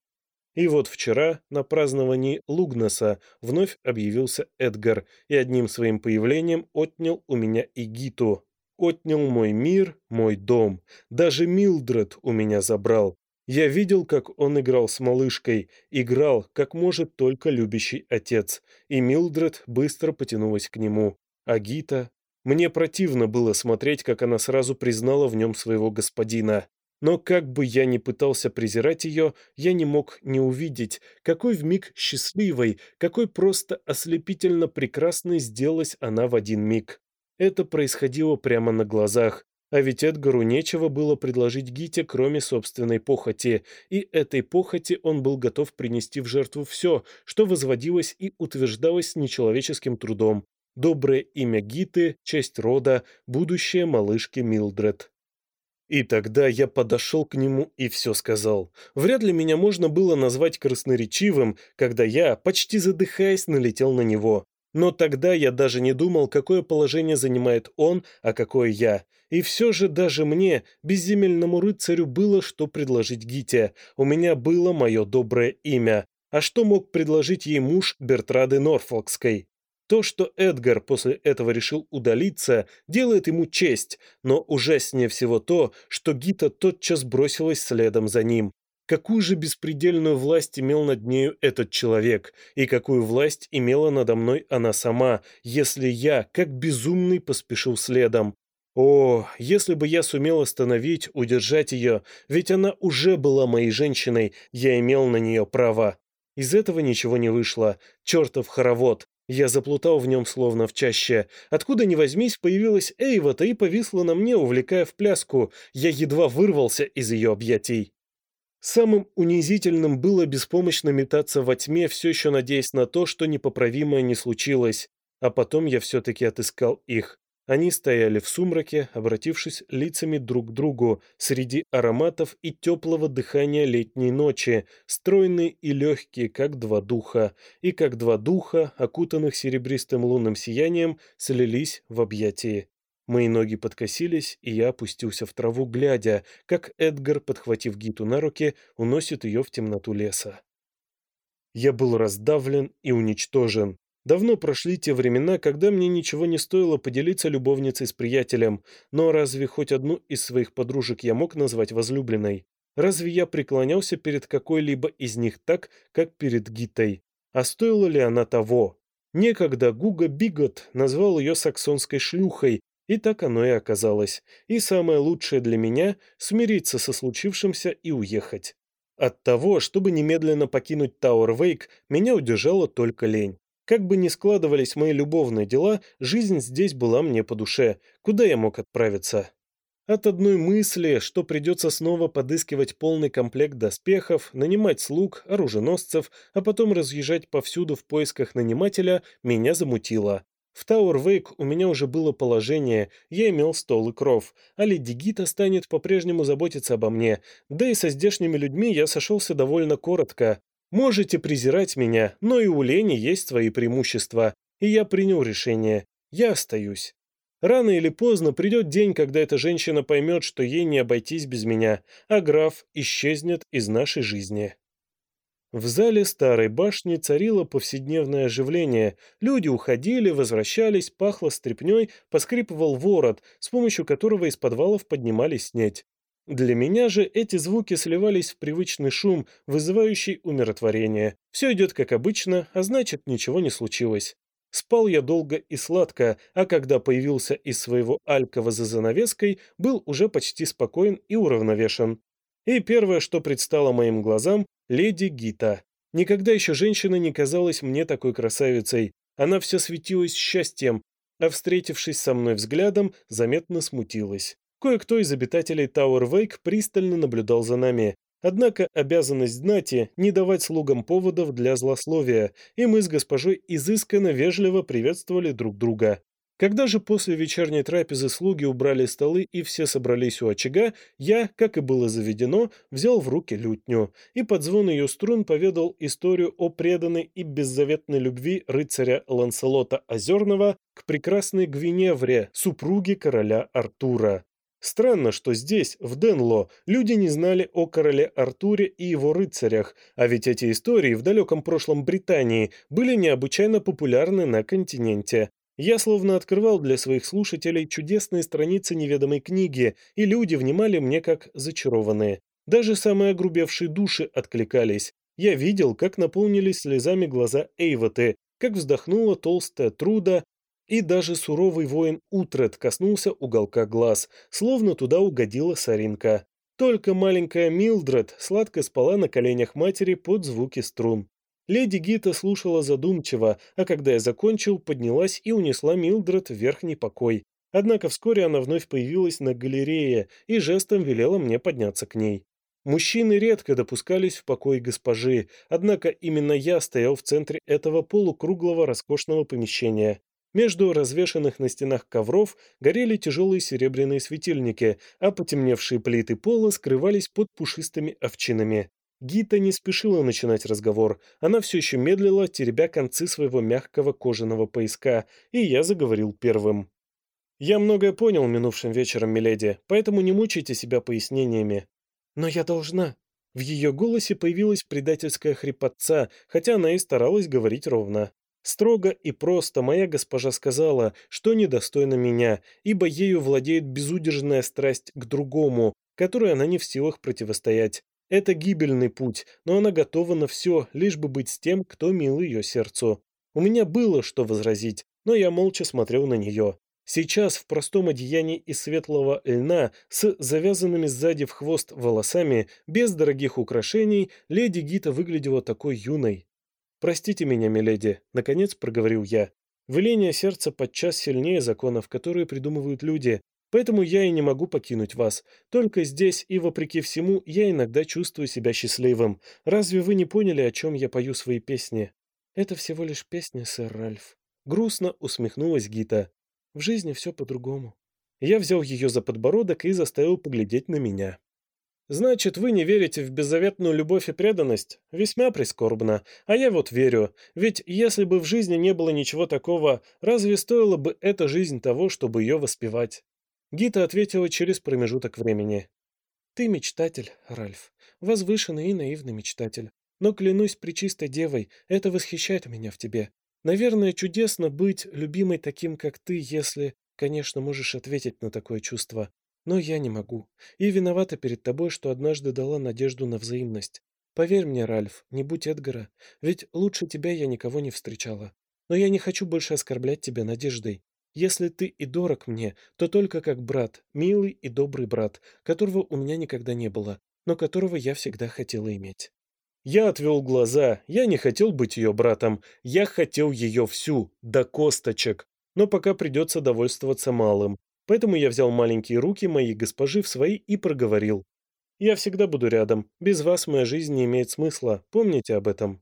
И вот вчера на праздновании Лугнаса вновь объявился Эдгар и одним своим появлением отнял у меня и Гиту. Отнял мой мир, мой дом. Даже Милдред у меня забрал. Я видел, как он играл с малышкой, играл, как может только любящий отец, и Милдред быстро потянулась к нему. А Гита... Мне противно было смотреть, как она сразу признала в нем своего господина. Но как бы я ни пытался презирать ее, я не мог не увидеть, какой вмиг счастливой, какой просто ослепительно прекрасной сделалась она в один миг. Это происходило прямо на глазах, а ведь Эдгару нечего было предложить Гите, кроме собственной похоти, и этой похоти он был готов принести в жертву все, что возводилось и утверждалось нечеловеческим трудом. Доброе имя Гиты, честь рода, будущее малышки Милдред. И тогда я подошел к нему и все сказал. Вряд ли меня можно было назвать красноречивым, когда я, почти задыхаясь, налетел на него. Но тогда я даже не думал, какое положение занимает он, а какое я. И все же даже мне, безземельному рыцарю, было что предложить Гите. У меня было мое доброе имя. А что мог предложить ей муж Бертрады Норфолкской? То, что Эдгар после этого решил удалиться, делает ему честь, но ужаснее всего то, что Гита тотчас бросилась следом за ним. Какую же беспредельную власть имел над нею этот человек, и какую власть имела надо мной она сама, если я, как безумный, поспешил следом? О, если бы я сумел остановить, удержать ее, ведь она уже была моей женщиной, я имел на нее право. Из этого ничего не вышло. Чертов хоровод. Я заплутал в нем словно в чаще. Откуда ни возьмись, появилась Эйвата и повисла на мне, увлекая в пляску. Я едва вырвался из ее объятий. Самым унизительным было беспомощно метаться во тьме, все еще надеясь на то, что непоправимое не случилось. А потом я все-таки отыскал их. Они стояли в сумраке, обратившись лицами друг к другу, среди ароматов и теплого дыхания летней ночи, стройные и легкие, как два духа, и как два духа, окутанных серебристым лунным сиянием, слились в объятии. Мои ноги подкосились, и я опустился в траву, глядя, как Эдгар, подхватив Гиту на руки, уносит ее в темноту леса. Я был раздавлен и уничтожен. Давно прошли те времена, когда мне ничего не стоило поделиться любовницей с приятелем, но разве хоть одну из своих подружек я мог назвать возлюбленной? Разве я преклонялся перед какой-либо из них так, как перед Гитой? А стоила ли она того? Некогда Гуга Бигот назвал ее саксонской шлюхой, и так оно и оказалось. И самое лучшее для меня – смириться со случившимся и уехать. От того, чтобы немедленно покинуть Тауэр-Вейк, меня удержала только лень. Как бы ни складывались мои любовные дела, жизнь здесь была мне по душе. Куда я мог отправиться? От одной мысли, что придется снова подыскивать полный комплект доспехов, нанимать слуг, оруженосцев, а потом разъезжать повсюду в поисках нанимателя, меня замутило. В Тауэр-Вейк у меня уже было положение, я имел стол и кров, а леди Гита станет по-прежнему заботиться обо мне, да и со здешними людьми я сошелся довольно коротко. Можете презирать меня, но и у Лени есть свои преимущества, и я принял решение. Я остаюсь. Рано или поздно придет день, когда эта женщина поймет, что ей не обойтись без меня, а граф исчезнет из нашей жизни. В зале старой башни царило повседневное оживление. Люди уходили, возвращались, пахло стряпней, поскрипывал ворот, с помощью которого из подвалов поднимались снеть. Для меня же эти звуки сливались в привычный шум, вызывающий умиротворение. Все идет как обычно, а значит, ничего не случилось. Спал я долго и сладко, а когда появился из своего алькова за занавеской, был уже почти спокоен и уравновешен. И первое, что предстало моим глазам, леди Гита. Никогда еще женщина не казалась мне такой красавицей. Она все светилась счастьем, а встретившись со мной взглядом, заметно смутилась. Кое-кто из обитателей Тауэр-Вейк пристально наблюдал за нами. Однако обязанность знати – не давать слугам поводов для злословия, и мы с госпожой изысканно вежливо приветствовали друг друга. Когда же после вечерней трапезы слуги убрали столы и все собрались у очага, я, как и было заведено, взял в руки лютню и под звон ее струн поведал историю о преданной и беззаветной любви рыцаря Ланселота Озерного к прекрасной Гвиневре, супруге короля Артура. Странно, что здесь, в Денло, люди не знали о короле Артуре и его рыцарях, а ведь эти истории в далеком прошлом Британии были необычайно популярны на континенте. Я словно открывал для своих слушателей чудесные страницы неведомой книги, и люди внимали мне как зачарованные. Даже самые огрубевшие души откликались. Я видел, как наполнились слезами глаза Эйвоты, как вздохнула толстая Труда, и даже суровый воин Утред коснулся уголка глаз, словно туда угодила соринка. Только маленькая Милдред сладко спала на коленях матери под звуки струн. Леди Гита слушала задумчиво, а когда я закончил, поднялась и унесла Милдред в верхний покой. Однако вскоре она вновь появилась на галерее и жестом велела мне подняться к ней. Мужчины редко допускались в покой госпожи, однако именно я стоял в центре этого полукруглого роскошного помещения. Между развешанных на стенах ковров горели тяжелые серебряные светильники, а потемневшие плиты пола скрывались под пушистыми овчинами. Гита не спешила начинать разговор. Она все еще медлила, теребя концы своего мягкого кожаного пояска, и я заговорил первым. «Я многое понял минувшим вечером, миледи, поэтому не мучайте себя пояснениями. Но я должна». В ее голосе появилась предательская хрипотца, хотя она и старалась говорить ровно. Строго и просто моя госпожа сказала, что недостойна меня, ибо ею владеет безудержная страсть к другому, которой она не в силах противостоять. Это гибельный путь, но она готова на все, лишь бы быть с тем, кто мил ее сердцу. У меня было что возразить, но я молча смотрел на нее. Сейчас в простом одеянии из светлого льна с завязанными сзади в хвост волосами, без дорогих украшений, леди Гита выглядела такой юной. «Простите меня, миледи», — наконец проговорил я. «Веление сердца подчас сильнее законов, которые придумывают люди, поэтому я и не могу покинуть вас. Только здесь и вопреки всему я иногда чувствую себя счастливым. Разве вы не поняли, о чем я пою свои песни?» «Это всего лишь песня, сэр Ральф». Грустно усмехнулась Гита. «В жизни все по-другому». Я взял ее за подбородок и заставил поглядеть на меня. Значит, вы не верите в беззаветную любовь и преданность? Весьма прискорбно. А я вот верю. Ведь если бы в жизни не было ничего такого, разве стоила бы эта жизнь того, чтобы ее воспевать? Гита ответила через промежуток времени. Ты мечтатель, Ральф. Возвышенный и наивный мечтатель. но клянусь пречистой девой, это восхищает меня в тебе. Наверное, чудесно быть любимой таким, как ты, если, конечно, можешь ответить на такое чувство. Но я не могу. И виновата перед тобой, что однажды дала надежду на взаимность. Поверь мне, Ральф, не будь Эдгара, ведь лучше тебя я никого не встречала. Но я не хочу больше оскорблять тебя надеждой. Если ты и дорог мне, то только как брат, милый и добрый брат, которого у меня никогда не было, но которого я всегда хотела иметь. Я отвел глаза, я не хотел быть ее братом, я хотел ее всю, до косточек, но пока придется довольствоваться малым. Поэтому я взял маленькие руки моей госпожи в свои и проговорил. «Я всегда буду рядом. Без вас моя жизнь не имеет смысла. Помните об этом».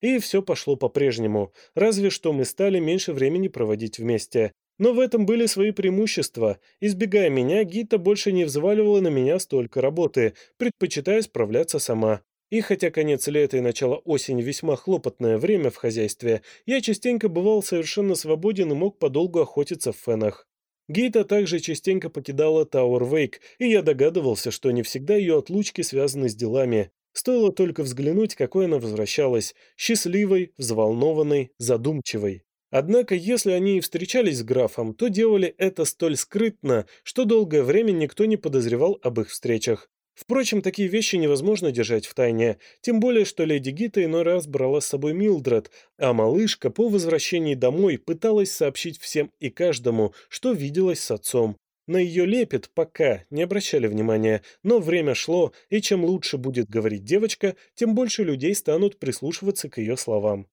И все пошло по-прежнему, разве что мы стали меньше времени проводить вместе. Но в этом были свои преимущества. Избегая меня, Гита больше не взваливала на меня столько работы, предпочитая справляться сама. И хотя конец лета и начало осени весьма хлопотное время в хозяйстве, я частенько бывал совершенно свободен и мог подолгу охотиться в фенах. Гейта также частенько покидала Тауэр Вейк, и я догадывался, что не всегда ее отлучки связаны с делами. Стоило только взглянуть, какой она возвращалась, счастливой, взволнованной, задумчивой. Однако, если они и встречались с графом, то делали это столь скрытно, что долгое время никто не подозревал об их встречах. Впрочем, такие вещи невозможно держать в тайне, тем более, что леди Гита иной раз брала с собой Милдред, а малышка по возвращении домой пыталась сообщить всем и каждому, что виделась с отцом. На ее лепет пока не обращали внимания, но время шло, и чем лучше будет говорить девочка, тем больше людей станут прислушиваться к ее словам.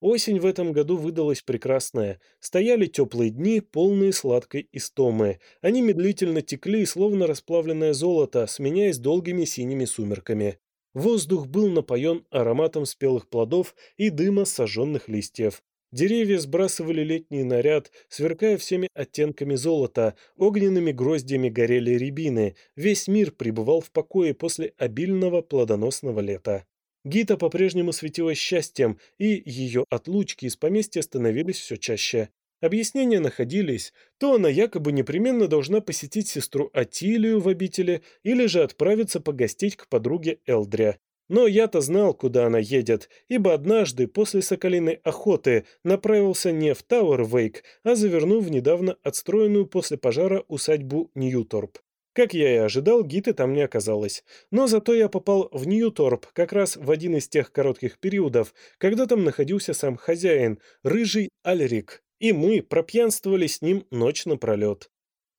Осень в этом году выдалась прекрасная. Стояли теплые дни, полные сладкой истомы. Они медлительно текли, словно расплавленное золото, сменяясь долгими синими сумерками. Воздух был напоен ароматом спелых плодов и дыма сожженных листьев. Деревья сбрасывали летний наряд, сверкая всеми оттенками золота, огненными гроздьями горели рябины, весь мир пребывал в покое после обильного плодоносного лета. Гита по-прежнему светилась счастьем, и ее отлучки из поместья становились все чаще. Объяснения находились, то она якобы непременно должна посетить сестру Атилию в обители или же отправиться погостить к подруге Элдря. Но я-то знал, куда она едет, ибо однажды после соколиной охоты направился не в Тауэр-Вейк, а завернул в недавно отстроенную после пожара усадьбу Ньюторп. Как я и ожидал, Гиты там не оказалось. Но зато я попал в Ньюторп как раз в один из тех коротких периодов, когда там находился сам хозяин, рыжий Альрик, и мы пропьянствовали с ним ночь напролет.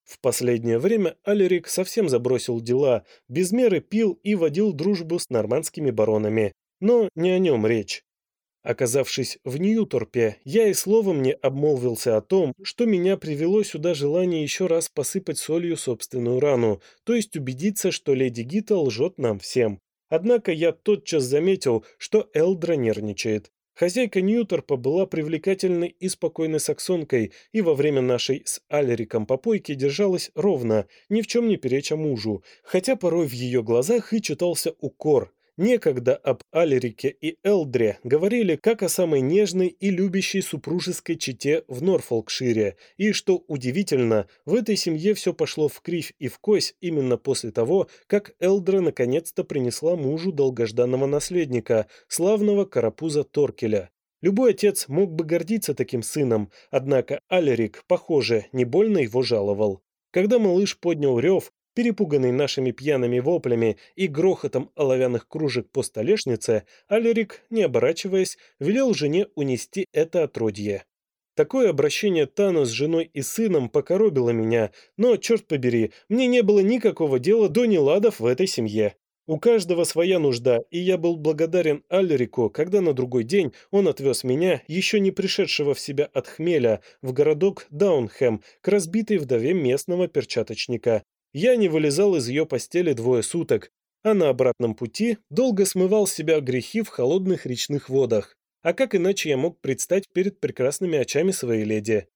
В последнее время Алерик совсем забросил дела, без меры пил и водил дружбу с нормандскими баронами. Но не о нем речь. Оказавшись в Ньюторпе, я и словом не обмолвился о том, что меня привело сюда желание еще раз посыпать солью собственную рану, то есть убедиться, что леди Гита лжет нам всем. Однако я тотчас заметил, что Элдра нервничает. Хозяйка Ньюторпа была привлекательной и спокойной саксонкой, и во время нашей с Алериком попойки держалась ровно, ни в чем не переча мужу, хотя порой в ее глазах и читался укор, Некогда об Алерике и Элдре говорили как о самой нежной и любящей супружеской чете в Норфолкшире, и, что удивительно, в этой семье все пошло в кривь и в кось именно после того, как Элдра наконец-то принесла мужу долгожданного наследника, славного карапуза Торкеля. Любой отец мог бы гордиться таким сыном, однако Алерик, похоже, не больно его жаловал. Когда малыш поднял рев, Перепуганный нашими пьяными воплями и грохотом оловянных кружек по столешнице, Алерик, не оборачиваясь, велел жене унести это отродье. Такое обращение Тану с женой и сыном покоробило меня, но, черт побери, мне не было никакого дела до неладов в этой семье. У каждого своя нужда, и я был благодарен Альрику, когда на другой день он отвез меня, еще не пришедшего в себя от хмеля, в городок Даунхэм, к разбитой вдове местного перчаточника, я не вылезал из ее постели двое суток, а на обратном пути долго смывал с себя грехи в холодных речных водах. А как иначе я мог предстать перед прекрасными очами своей леди?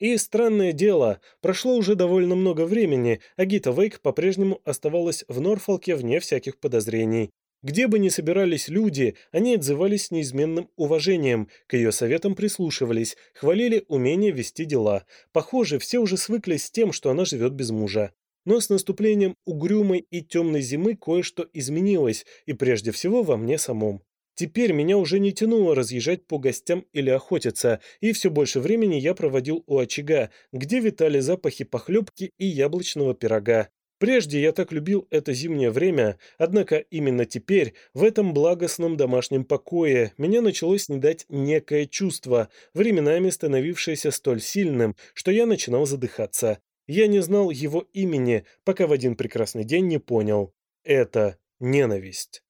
И странное дело, прошло уже довольно много времени, а Гита Вейк по-прежнему оставалась в Норфолке вне всяких подозрений. Где бы ни собирались люди, они отзывались с неизменным уважением, к ее советам прислушивались, хвалили умение вести дела. Похоже, все уже свыклись с тем, что она живет без мужа. Но с наступлением угрюмой и темной зимы кое-что изменилось, и прежде всего во мне самом. Теперь меня уже не тянуло разъезжать по гостям или охотиться, и все больше времени я проводил у очага, где витали запахи похлебки и яблочного пирога. Прежде я так любил это зимнее время, однако именно теперь, в этом благостном домашнем покое, меня началось снедать некое чувство, временами становившееся столь сильным, что я начинал задыхаться. Я не знал его имени, пока в один прекрасный день не понял. Это ненависть.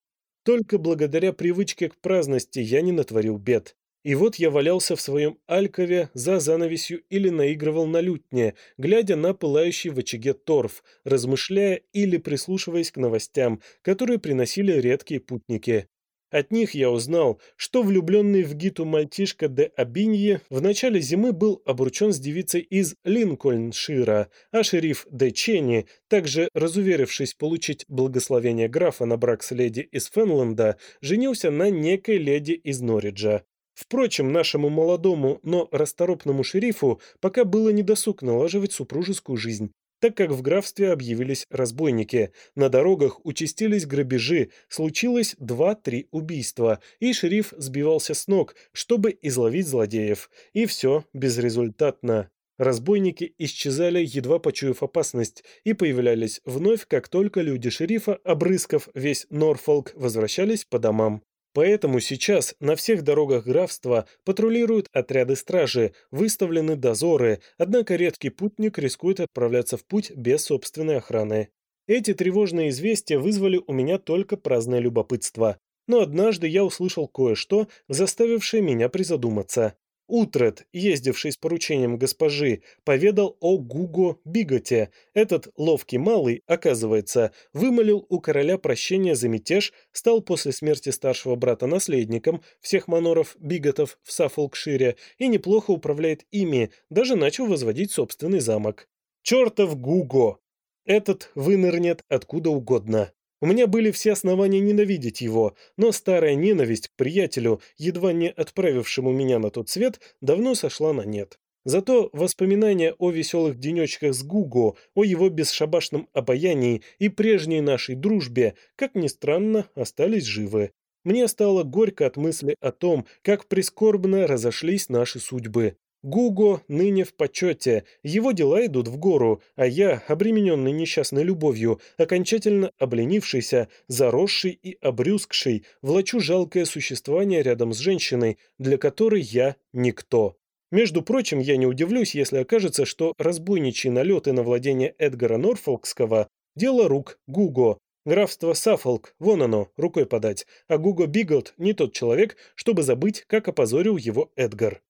Только благодаря привычке к праздности я не натворил бед. И вот я валялся в своем алькове за занавесью или наигрывал на лютне, глядя на пылающий в очаге торф, размышляя или прислушиваясь к новостям, которые приносили редкие путники. От них я узнал, что влюбленный в Гиту мальчишка де Абинье в начале зимы был обручен с девицей из Линкольншира, а шериф де Ченни, также разуверившись получить благословение графа на брак с леди из Фенленда, женился на некой леди из Норриджа. Впрочем, нашему молодому, но расторопному шерифу пока было недосуг налаживать супружескую жизнь, так как в графстве объявились разбойники, на дорогах участились грабежи, случилось два-три убийства, и шериф сбивался с ног, чтобы изловить злодеев. И все безрезультатно. Разбойники исчезали, едва почуяв опасность, и появлялись вновь, как только люди шерифа, обрыскав весь Норфолк, возвращались по домам. Поэтому сейчас на всех дорогах графства патрулируют отряды стражи, выставлены дозоры, однако редкий путник рискует отправляться в путь без собственной охраны. Эти тревожные известия вызвали у меня только праздное любопытство. Но однажды я услышал кое-что, заставившее меня призадуматься. Утред, ездивший с поручением госпожи, поведал о Гуго Биготе. Этот ловкий малый, оказывается, вымолил у короля прощение за мятеж, стал после смерти старшего брата наследником всех маноров Биготов в Саффолкшире и неплохо управляет ими, даже начал возводить собственный замок. Чертов Гуго! Этот вынырнет откуда угодно. У меня были все основания ненавидеть его, но старая ненависть к приятелю, едва не отправившему меня на тот свет, давно сошла на нет. Зато воспоминания о веселых денечках с Гуго, о его бесшабашном обаянии и прежней нашей дружбе, как ни странно, остались живы. Мне стало горько от мысли о том, как прискорбно разошлись наши судьбы. Гуго ныне в почете, его дела идут в гору, а я, обремененный несчастной любовью, окончательно обленившийся, заросший и обрюзгший, влачу жалкое существование рядом с женщиной, для которой я никто. Между прочим, я не удивлюсь, если окажется, что разбойничьи налеты на владение Эдгара Норфолкского – дело рук Гуго. Графство Саффолк, вон оно, рукой подать, а Гуго Биглд не тот человек, чтобы забыть, как опозорил его Эдгар.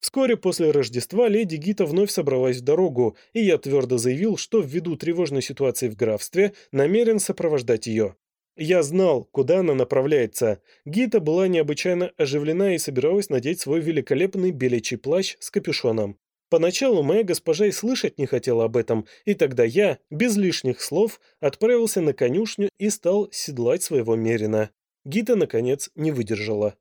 Вскоре после Рождества леди Гита вновь собралась в дорогу, и я твердо заявил, что ввиду тревожной ситуации в графстве намерен сопровождать ее. Я знал, куда она направляется. Гита была необычайно оживлена и собиралась надеть свой великолепный беличий плащ с капюшоном. Поначалу моя госпожа и слышать не хотела об этом, и тогда я, без лишних слов, отправился на конюшню и стал седлать своего мерина. Гита, наконец, не выдержала.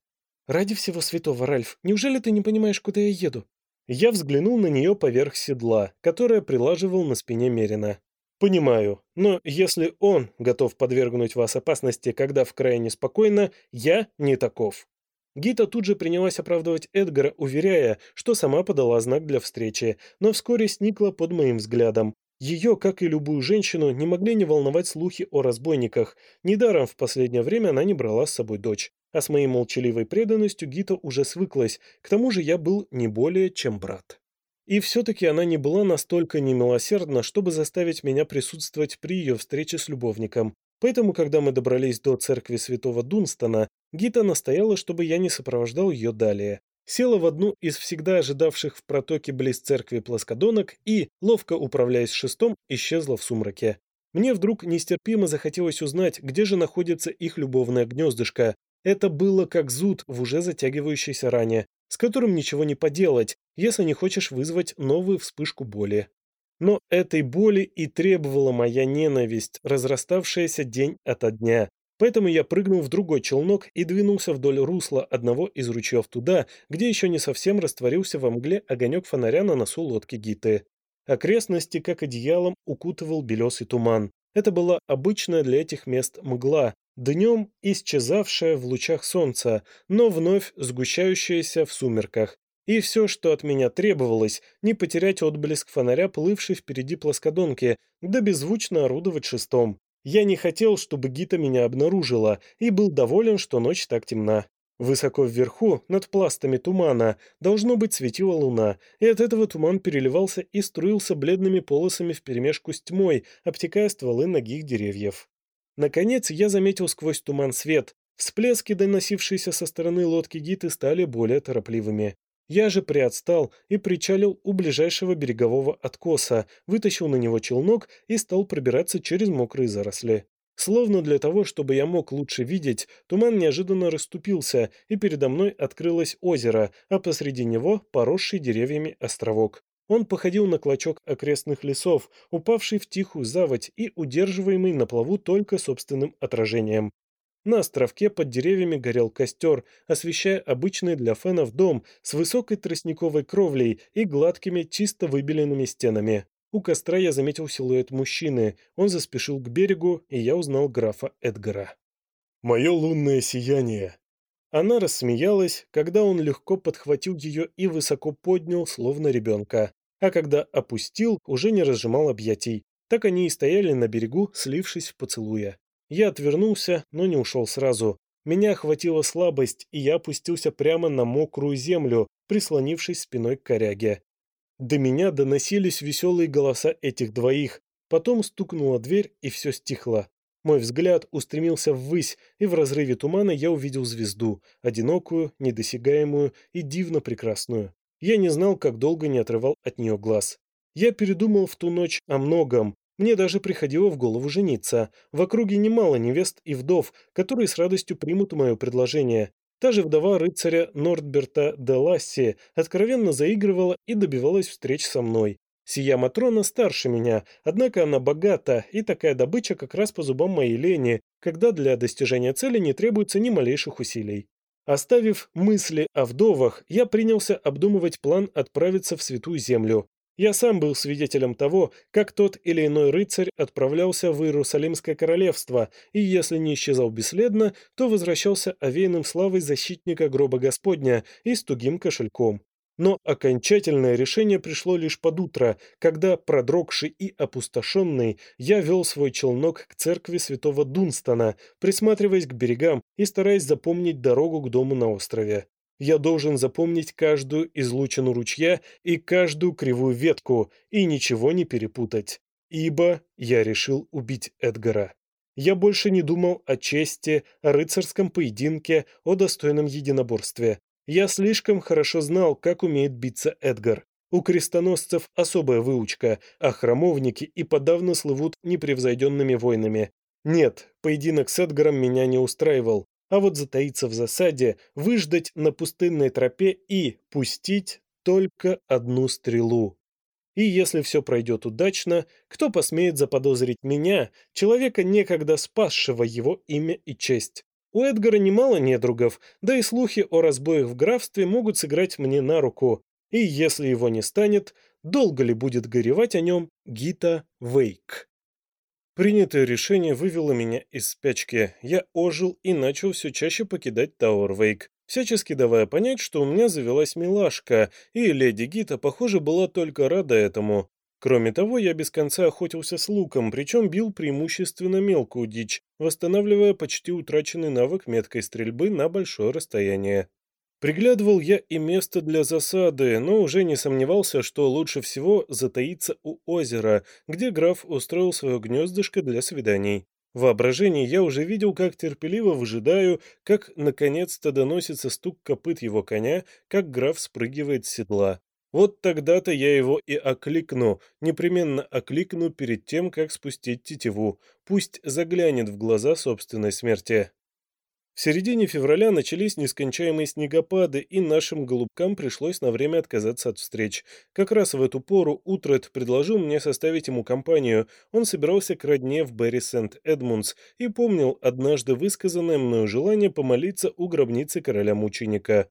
«Ради всего святого, Ральф, неужели ты не понимаешь, куда я еду?» Я взглянул на нее поверх седла, которое прилаживал на спине Мерина. «Понимаю, но если он готов подвергнуть вас опасности, когда в крае неспокойно, я не таков». Гита тут же принялась оправдывать Эдгара, уверяя, что сама подала знак для встречи, но вскоре сникла под моим взглядом. Ее, как и любую женщину, не могли не волновать слухи о разбойниках. Недаром в последнее время она не брала с собой дочь. А с моей молчаливой преданностью Гита уже свыклась, к тому же я был не более чем брат. И все-таки она не была настолько немилосердна, чтобы заставить меня присутствовать при ее встрече с любовником. Поэтому, когда мы добрались до церкви святого Дунстона, Гита настояла, чтобы я не сопровождал ее далее села в одну из всегда ожидавших в протоке близ церкви плоскодонок и, ловко управляясь шестом, исчезла в сумраке. Мне вдруг нестерпимо захотелось узнать, где же находится их любовное гнездышко. Это было как зуд в уже затягивающейся ране, с которым ничего не поделать, если не хочешь вызвать новую вспышку боли. Но этой боли и требовала моя ненависть, разраставшаяся день ото дня. Поэтому я прыгнул в другой челнок и двинулся вдоль русла одного из ручьев туда, где еще не совсем растворился во мгле огонек фонаря на носу лодки Гиты. Окрестности, как одеялом, укутывал белесый туман. Это была обычная для этих мест мгла, днем исчезавшая в лучах солнца, но вновь сгущающаяся в сумерках. И все, что от меня требовалось, не потерять отблеск фонаря, плывший впереди плоскодонки, да беззвучно орудовать шестом. Я не хотел, чтобы Гита меня обнаружила, и был доволен, что ночь так темна. Высоко вверху, над пластами тумана, должно быть светила луна, и от этого туман переливался и струился бледными полосами вперемешку с тьмой, обтекая стволы ногих деревьев. Наконец я заметил сквозь туман свет. Всплески, доносившиеся со стороны лодки Гиты, стали более торопливыми. Я же приотстал и причалил у ближайшего берегового откоса, вытащил на него челнок и стал пробираться через мокрые заросли. Словно для того, чтобы я мог лучше видеть, туман неожиданно расступился, и передо мной открылось озеро, а посреди него поросший деревьями островок. Он походил на клочок окрестных лесов, упавший в тихую заводь и удерживаемый на плаву только собственным отражением. На островке под деревьями горел костер, освещая обычный для фенов дом с высокой тростниковой кровлей и гладкими, чисто выбеленными стенами. У костра я заметил силуэт мужчины. Он заспешил к берегу, и я узнал графа Эдгара. «Мое лунное сияние!» Она рассмеялась, когда он легко подхватил ее и высоко поднял, словно ребенка. А когда опустил, уже не разжимал объятий. Так они и стояли на берегу, слившись в поцелуя. Я отвернулся, но не ушел сразу. Меня охватила слабость, и я опустился прямо на мокрую землю, прислонившись спиной к коряге. До меня доносились веселые голоса этих двоих. Потом стукнула дверь, и все стихло. Мой взгляд устремился ввысь, и в разрыве тумана я увидел звезду, одинокую, недосягаемую и дивно прекрасную. Я не знал, как долго не отрывал от нее глаз. Я передумал в ту ночь о многом, мне даже приходило в голову жениться. В округе немало невест и вдов, которые с радостью примут мое предложение. Та же вдова рыцаря Нордберта де Ласси откровенно заигрывала и добивалась встреч со мной. Сия Матрона старше меня, однако она богата, и такая добыча как раз по зубам моей лени, когда для достижения цели не требуется ни малейших усилий. Оставив мысли о вдовах, я принялся обдумывать план отправиться в Святую Землю. Я сам был свидетелем того, как тот или иной рыцарь отправлялся в Иерусалимское королевство и, если не исчезал бесследно, то возвращался овеянным славой защитника гроба Господня и с тугим кошельком. Но окончательное решение пришло лишь под утро, когда, продрогший и опустошенный, я вел свой челнок к церкви святого Дунстона, присматриваясь к берегам и стараясь запомнить дорогу к дому на острове. Я должен запомнить каждую излучину ручья и каждую кривую ветку и ничего не перепутать. Ибо я решил убить Эдгара. Я больше не думал о чести, о рыцарском поединке, о достойном единоборстве. Я слишком хорошо знал, как умеет биться Эдгар. У крестоносцев особая выучка, а храмовники и подавно слывут непревзойденными воинами. Нет, поединок с Эдгаром меня не устраивал а вот затаиться в засаде, выждать на пустынной тропе и пустить только одну стрелу. И если все пройдет удачно, кто посмеет заподозрить меня, человека, некогда спасшего его имя и честь? У Эдгара немало недругов, да и слухи о разбоях в графстве могут сыграть мне на руку. И если его не станет, долго ли будет горевать о нем Гита Вейк? Принятое решение вывело меня из спячки. Я ожил и начал все чаще покидать Тауэрвейк, всячески давая понять, что у меня завелась милашка, и леди Гита, похоже, была только рада этому. Кроме того, я без конца охотился с луком, причем бил преимущественно мелкую дичь, восстанавливая почти утраченный навык меткой стрельбы на большое расстояние. Приглядывал я и место для засады, но уже не сомневался, что лучше всего затаиться у озера, где граф устроил свое гнездышко для свиданий. В воображении я уже видел, как терпеливо выжидаю, как наконец-то доносится стук копыт его коня, как граф спрыгивает с седла. Вот тогда-то я его и окликну, непременно окликну перед тем, как спустить тетиву. Пусть заглянет в глаза собственной смерти. В середине февраля начались нескончаемые снегопады, и нашим голубкам пришлось на время отказаться от встреч. Как раз в эту пору Утред предложил мне составить ему компанию. Он собирался к родне в Берри Сент-Эдмундс и помнил однажды высказанное мною желание помолиться у гробницы короля-мученика.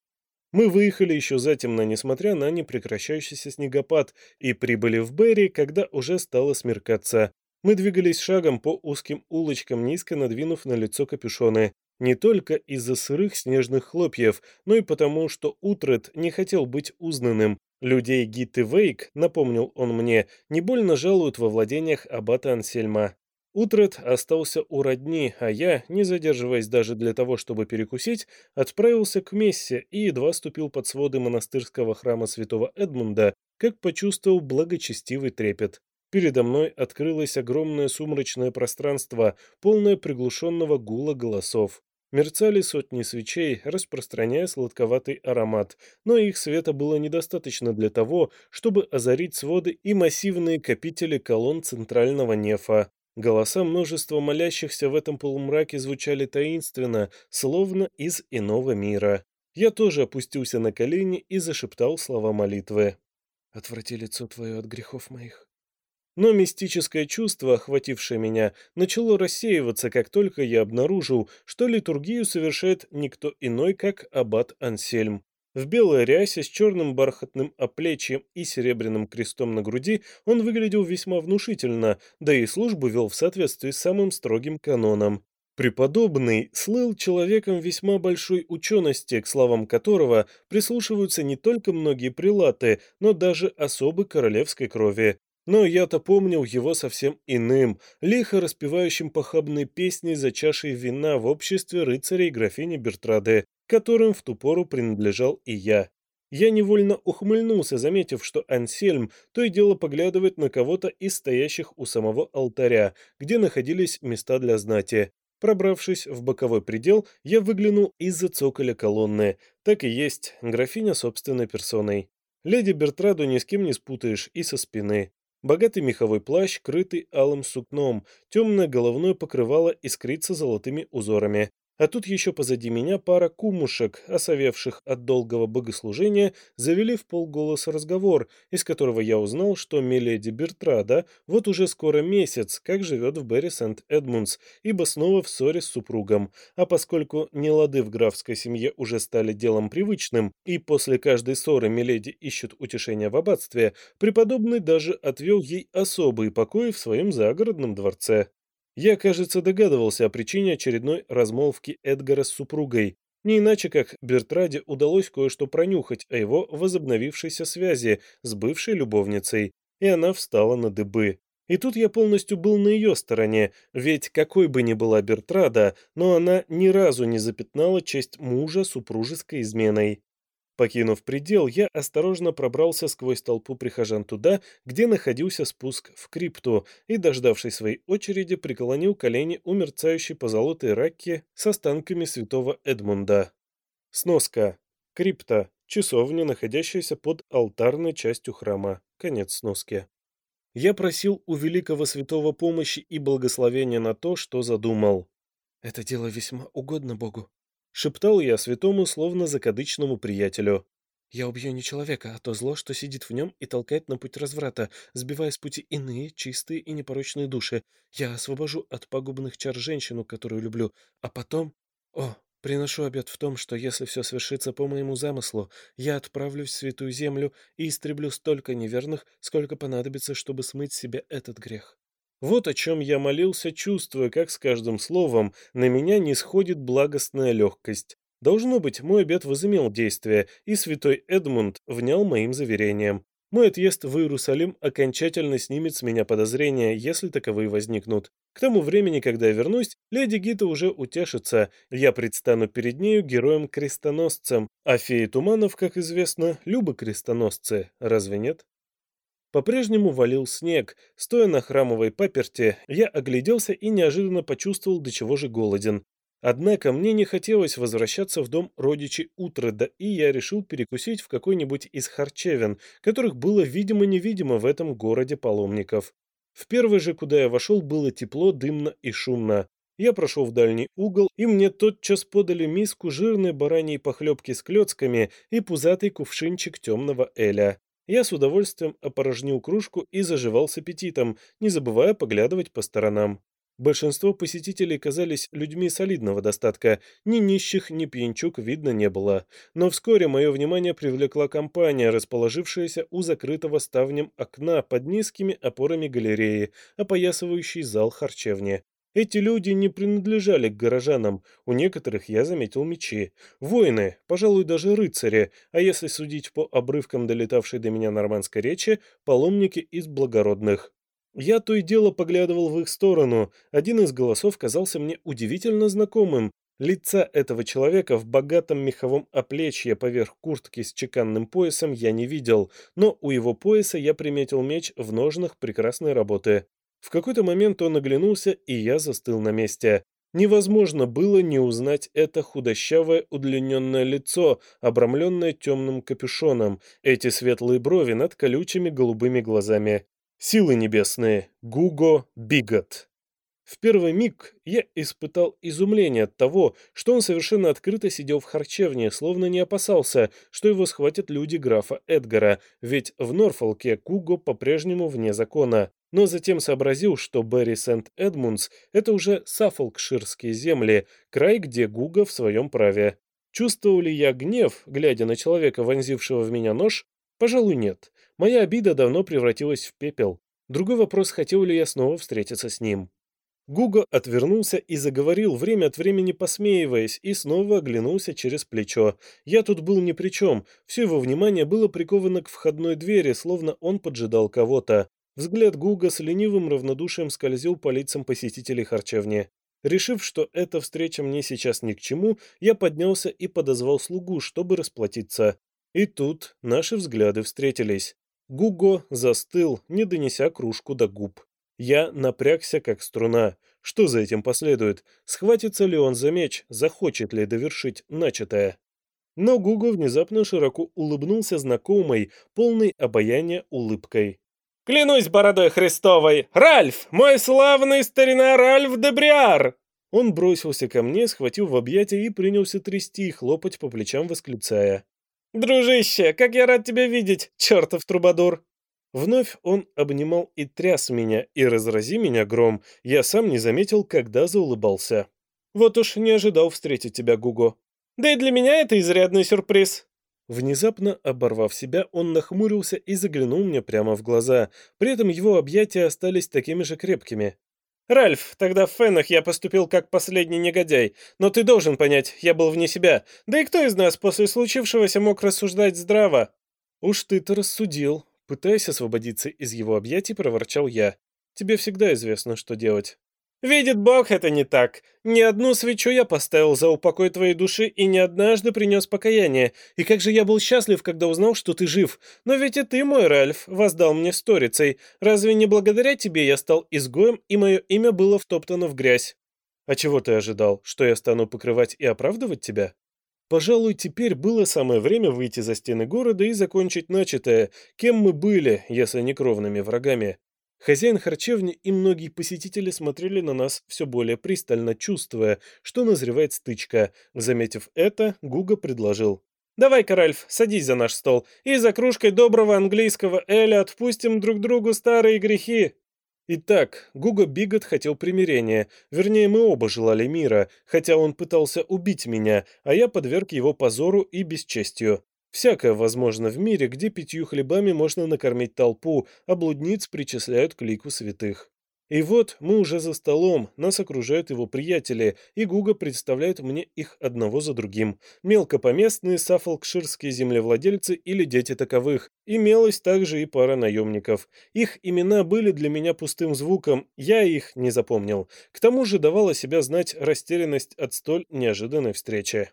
Мы выехали еще затемно, несмотря на непрекращающийся снегопад, и прибыли в Берри, когда уже стало смеркаться. Мы двигались шагом по узким улочкам, низко надвинув на лицо капюшоны. Не только из-за сырых снежных хлопьев, но и потому, что Утред не хотел быть узнанным. Людей Гитты Вейк, напомнил он мне, не больно жалуют во владениях аббата Ансельма. Утред остался у родни, а я, не задерживаясь даже для того, чтобы перекусить, отправился к Мессе и едва ступил под своды монастырского храма святого Эдмунда, как почувствовал благочестивый трепет. Передо мной открылось огромное сумрачное пространство, полное приглушенного гула голосов. Мерцали сотни свечей, распространяя сладковатый аромат, но их света было недостаточно для того, чтобы озарить своды и массивные капители колонн центрального нефа. Голоса множества молящихся в этом полумраке звучали таинственно, словно из иного мира. Я тоже опустился на колени и зашептал слова молитвы. «Отврати лицо твое от грехов моих, но мистическое чувство, охватившее меня, начало рассеиваться, как только я обнаружил, что литургию совершает никто иной, как аббат Ансельм. В белой рясе с черным бархатным оплечьем и серебряным крестом на груди он выглядел весьма внушительно, да и службу вел в соответствии с самым строгим каноном. Преподобный слыл человеком весьма большой учености, к словам которого прислушиваются не только многие прилаты, но даже особы королевской крови. Но я-то помнил его совсем иным, лихо распевающим похабные песни за чашей вина в обществе рыцарей графини Бертраде, которым в ту пору принадлежал и я. Я невольно ухмыльнулся, заметив, что Ансельм то и дело поглядывает на кого-то из стоящих у самого алтаря, где находились места для знати. Пробравшись в боковой предел, я выглянул из-за цоколя колонны. Так и есть, графиня собственной персоной. Леди Бертраду ни с кем не спутаешь и со спины. Богатый меховой плащ, крытый алым сукном, темное головное покрывало искрится золотыми узорами. А тут еще позади меня пара кумушек, осовевших от долгого богослужения, завели в полголоса разговор, из которого я узнал, что Меледи Бертрада вот уже скоро месяц, как живет в Берри Сент-Эдмундс, ибо снова в ссоре с супругом. А поскольку нелады в графской семье уже стали делом привычным, и после каждой ссоры Меледи ищут утешения в аббатстве, преподобный даже отвел ей особые покои в своем загородном дворце. Я, кажется, догадывался о причине очередной размолвки Эдгара с супругой. Не иначе, как Бертраде удалось кое-что пронюхать о его возобновившейся связи с бывшей любовницей, и она встала на дыбы. И тут я полностью был на ее стороне, ведь какой бы ни была Бертрада, но она ни разу не запятнала честь мужа супружеской изменой. Покинув предел, я осторожно пробрался сквозь толпу прихожан туда, где находился спуск в крипту, и, дождавшись своей очереди, преклонил колени у мерцающей позолотой раки с останками святого Эдмунда. Сноска. Крипта. Часовня, находящаяся под алтарной частью храма. Конец сноски. Я просил у великого святого помощи и благословения на то, что задумал. «Это дело весьма угодно Богу», Шептал я святому, словно закадычному приятелю. «Я убью не человека, а то зло, что сидит в нем и толкает на путь разврата, сбивая с пути иные, чистые и непорочные души. Я освобожу от пагубных чар женщину, которую люблю, а потом... О, приношу обет в том, что если все свершится по моему замыслу, я отправлюсь в святую землю и истреблю столько неверных, сколько понадобится, чтобы смыть с себя этот грех». Вот о чем я молился, чувствуя, как с каждым словом на меня не сходит благостная легкость. Должно быть, мой обет возымел действие, и святой Эдмунд внял моим заверением. Мой отъезд в Иерусалим окончательно снимет с меня подозрения, если таковые возникнут. К тому времени, когда я вернусь, леди Гита уже утешится. Я предстану перед нею героем-крестоносцем, а феи туманов, как известно, любы крестоносцы, разве нет? По-прежнему валил снег. Стоя на храмовой паперте, я огляделся и неожиданно почувствовал, до чего же голоден. Однако мне не хотелось возвращаться в дом родичей Утреда, и я решил перекусить в какой-нибудь из харчевин, которых было видимо-невидимо в этом городе паломников. В первый же, куда я вошел, было тепло, дымно и шумно. Я прошел в дальний угол, и мне тотчас подали миску жирной бараньей похлебки с клетками и пузатый кувшинчик темного эля. Я с удовольствием опорожнил кружку и заживал с аппетитом, не забывая поглядывать по сторонам. Большинство посетителей казались людьми солидного достатка, ни нищих, ни пьянчук видно не было. Но вскоре мое внимание привлекла компания, расположившаяся у закрытого ставнем окна под низкими опорами галереи, опоясывающей зал харчевни. Эти люди не принадлежали к горожанам, у некоторых я заметил мечи. Воины, пожалуй, даже рыцари, а если судить по обрывкам долетавшей до меня нормандской речи, паломники из благородных. Я то и дело поглядывал в их сторону. Один из голосов казался мне удивительно знакомым. Лица этого человека в богатом меховом оплечье поверх куртки с чеканным поясом я не видел, но у его пояса я приметил меч в ножнах прекрасной работы. В какой-то момент он оглянулся, и я застыл на месте. Невозможно было не узнать это худощавое удлиненное лицо, обрамленное темным капюшоном, эти светлые брови над колючими голубыми глазами. Силы небесные, Гуго Бигот. В первый миг я испытал изумление от того, что он совершенно открыто сидел в харчевне, словно не опасался, что его схватят люди графа Эдгара, ведь в Норфолке Гуго по-прежнему вне закона. Но затем сообразил, что Берри Сент-Эдмундс – это уже Саффолкширские земли, край, где Гуго в своем праве. Чувствовал ли я гнев, глядя на человека, вонзившего в меня нож? Пожалуй, нет. Моя обида давно превратилась в пепел. Другой вопрос, хотел ли я снова встретиться с ним. Гуго отвернулся и заговорил, время от времени посмеиваясь, и снова оглянулся через плечо. Я тут был ни при чем, все его внимание было приковано к входной двери, словно он поджидал кого-то. Взгляд Гуга с ленивым равнодушием скользил по лицам посетителей харчевни. Решив, что эта встреча мне сейчас ни к чему, я поднялся и подозвал слугу, чтобы расплатиться. И тут наши взгляды встретились. Гуго застыл, не донеся кружку до губ. Я напрягся, как струна. Что за этим последует? Схватится ли он за меч? Захочет ли довершить начатое? Но Гуго внезапно широко улыбнулся знакомой, полной обаяния улыбкой. «Клянусь бородой Христовой! Ральф! Мой славный старина Ральф Дебриар!» Он бросился ко мне, схватил в объятия и принялся трясти и хлопать по плечам, восклицая. «Дружище, как я рад тебя видеть, чертов трубадур!» Вновь он обнимал и тряс меня, и разрази меня гром, я сам не заметил, когда заулыбался. «Вот уж не ожидал встретить тебя, Гуго». «Да и для меня это изрядный сюрприз». Внезапно, оборвав себя, он нахмурился и заглянул мне прямо в глаза, при этом его объятия остались такими же крепкими. «Ральф, тогда в Фенах я поступил как последний негодяй, но ты должен понять, я был вне себя. Да и кто из нас после случившегося мог рассуждать здраво?» «Уж ты-то рассудил», — пытаясь освободиться из его объятий, проворчал я. «Тебе всегда известно, что делать». Видит Бог, это не так. Ни одну свечу я поставил за упокой твоей души и не однажды принес покаяние. И как же я был счастлив, когда узнал, что ты жив. Но ведь и ты, мой Ральф, воздал мне сторицей. Разве не благодаря тебе я стал изгоем, и мое имя было втоптано в грязь? А чего ты ожидал, что я стану покрывать и оправдывать тебя? Пожалуй, теперь было самое время выйти за стены города и закончить начатое, кем мы были, если не кровными врагами. Хозяин харчевни и многие посетители смотрели на нас все более пристально, чувствуя, что назревает стычка. Заметив это, Гуга предложил. «Давай-ка, Ральф, садись за наш стол, и за кружкой доброго английского эля отпустим друг другу старые грехи». Итак, Гуга Бигот хотел примирения, вернее, мы оба желали мира, хотя он пытался убить меня, а я подверг его позору и бесчестию. Всякое возможно в мире, где пятью хлебами можно накормить толпу, а блудниц причисляют к лику святых. И вот мы уже за столом, нас окружают его приятели, и Гуга представляет мне их одного за другим. Мелкопоместные сафолкширские землевладельцы или дети таковых. Имелась также и пара наемников. Их имена были для меня пустым звуком, я их не запомнил. К тому же давала себя знать растерянность от столь неожиданной встречи.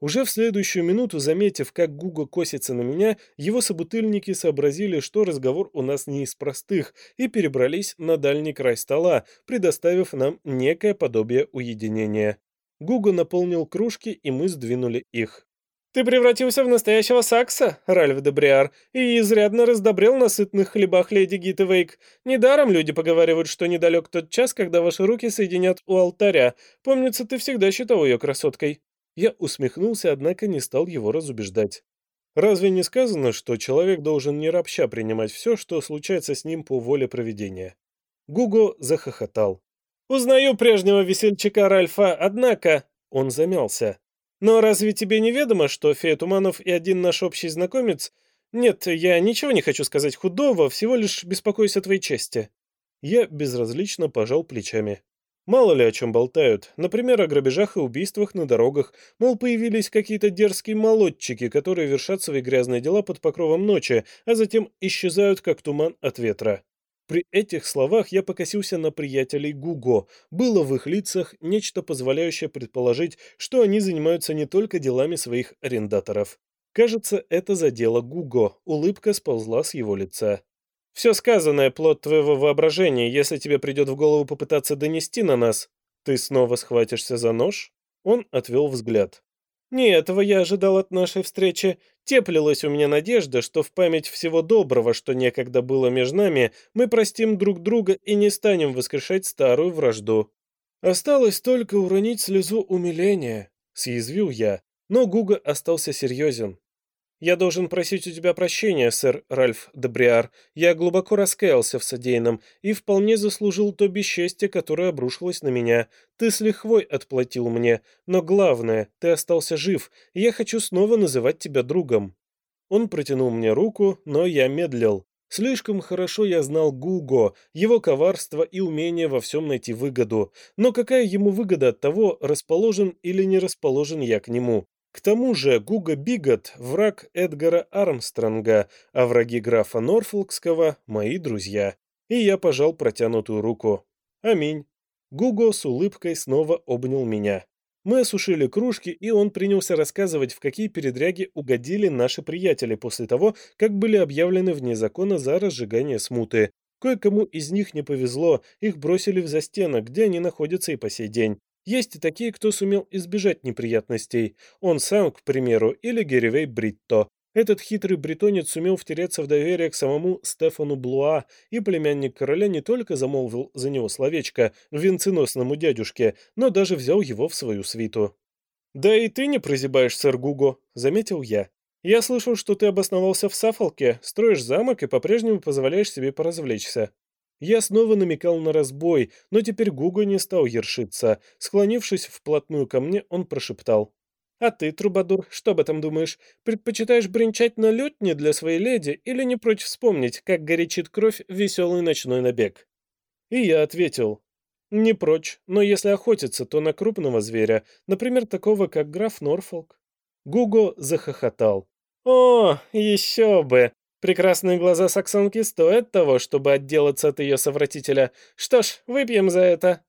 Уже в следующую минуту, заметив, как Гуго косится на меня, его собутыльники сообразили, что разговор у нас не из простых, и перебрались на дальний край стола, предоставив нам некое подобие уединения. Гуго наполнил кружки, и мы сдвинули их. «Ты превратился в настоящего сакса, Ральф де Бриар, и изрядно раздобрел на сытных хлебах леди Гиты Вейк. Недаром люди поговаривают, что недалек тот час, когда ваши руки соединят у алтаря. Помнится, ты всегда считал ее красоткой». Я усмехнулся, однако не стал его разубеждать. Разве не сказано, что человек должен не ропща принимать все, что случается с ним по воле проведения? Гуго захохотал. Узнаю прежнего весельчака Ральфа, однако...» Он замялся. «Но разве тебе не ведомо, что Фея Туманов и один наш общий знакомец... Нет, я ничего не хочу сказать худого, всего лишь беспокоюсь о твоей чести». Я безразлично пожал плечами. Мало ли о чем болтают. Например, о грабежах и убийствах на дорогах. Мол, появились какие-то дерзкие молодчики, которые вершат свои грязные дела под покровом ночи, а затем исчезают, как туман от ветра. При этих словах я покосился на приятелей Гуго. Было в их лицах нечто, позволяющее предположить, что они занимаются не только делами своих арендаторов. Кажется, это задело Гуго. Улыбка сползла с его лица. Все сказанное — плод твоего воображения. Если тебе придет в голову попытаться донести на нас, ты снова схватишься за нож?» Он отвел взгляд. «Не этого я ожидал от нашей встречи. Теплилась у меня надежда, что в память всего доброго, что некогда было между нами, мы простим друг друга и не станем воскрешать старую вражду. Осталось только уронить слезу умиления», — съязвил я, но Гуга остался серьезен. «Я должен просить у тебя прощения, сэр Ральф Дебриар. Я глубоко раскаялся в содеянном и вполне заслужил то бесчестье, которое обрушилось на меня. Ты с лихвой отплатил мне, но главное, ты остался жив, и я хочу снова называть тебя другом». Он протянул мне руку, но я медлил. Слишком хорошо я знал Гуго, его коварство и умение во всем найти выгоду. Но какая ему выгода от того, расположен или не расположен я к нему? К тому же Гуга Бигот – враг Эдгара Армстронга, а враги графа Норфолкского – мои друзья. И я пожал протянутую руку. Аминь. Гуго с улыбкой снова обнял меня. Мы осушили кружки, и он принялся рассказывать, в какие передряги угодили наши приятели после того, как были объявлены вне закона за разжигание смуты. Кое-кому из них не повезло, их бросили в застенок, где они находятся и по сей день. Есть и такие, кто сумел избежать неприятностей. Он сам, к примеру, или Геревей Бритто. Этот хитрый бретонец сумел втереться в доверие к самому Стефану Блуа, и племянник короля не только замолвил за него словечко венценосному дядюшке, но даже взял его в свою свиту. «Да и ты не прозябаешь, сэр Гуго», — заметил я. «Я слышал, что ты обосновался в Сафолке, строишь замок и по-прежнему позволяешь себе поразвлечься. Я снова намекал на разбой, но теперь Гуго не стал ершиться. Склонившись вплотную ко мне, он прошептал. «А ты, Трубадур, что об этом думаешь? Предпочитаешь бренчать на летне для своей леди или не прочь вспомнить, как горячит кровь веселый ночной набег?» И я ответил. «Не прочь, но если охотиться, то на крупного зверя, например, такого, как граф Норфолк». Гуго захохотал. «О, еще бы! Прекрасные глаза саксонки стоят того, чтобы отделаться от ее совратителя. Что ж, выпьем за это.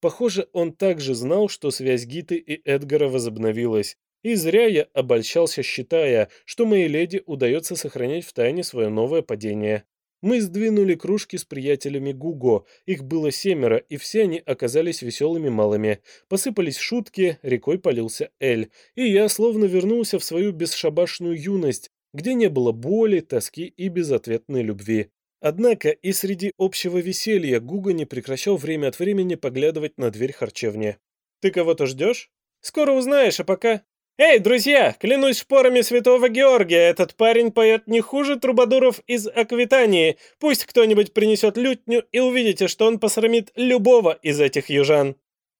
Похоже, он также знал, что связь Гиты и Эдгара возобновилась. И зря я обольщался, считая, что моей леди удается сохранять в тайне свое новое падение. Мы сдвинули кружки с приятелями Гуго, их было семеро, и все они оказались веселыми малыми. Посыпались шутки, рекой полился Эль, и я словно вернулся в свою бесшабашную юность, где не было боли, тоски и безответной любви. Однако и среди общего веселья Гуга не прекращал время от времени поглядывать на дверь харчевни. «Ты кого-то ждешь?» «Скоро узнаешь, а пока...» «Эй, друзья, клянусь шпорами святого Георгия, этот парень поет не хуже трубадуров из Аквитании. Пусть кто-нибудь принесет лютню и увидите, что он посрамит любого из этих южан».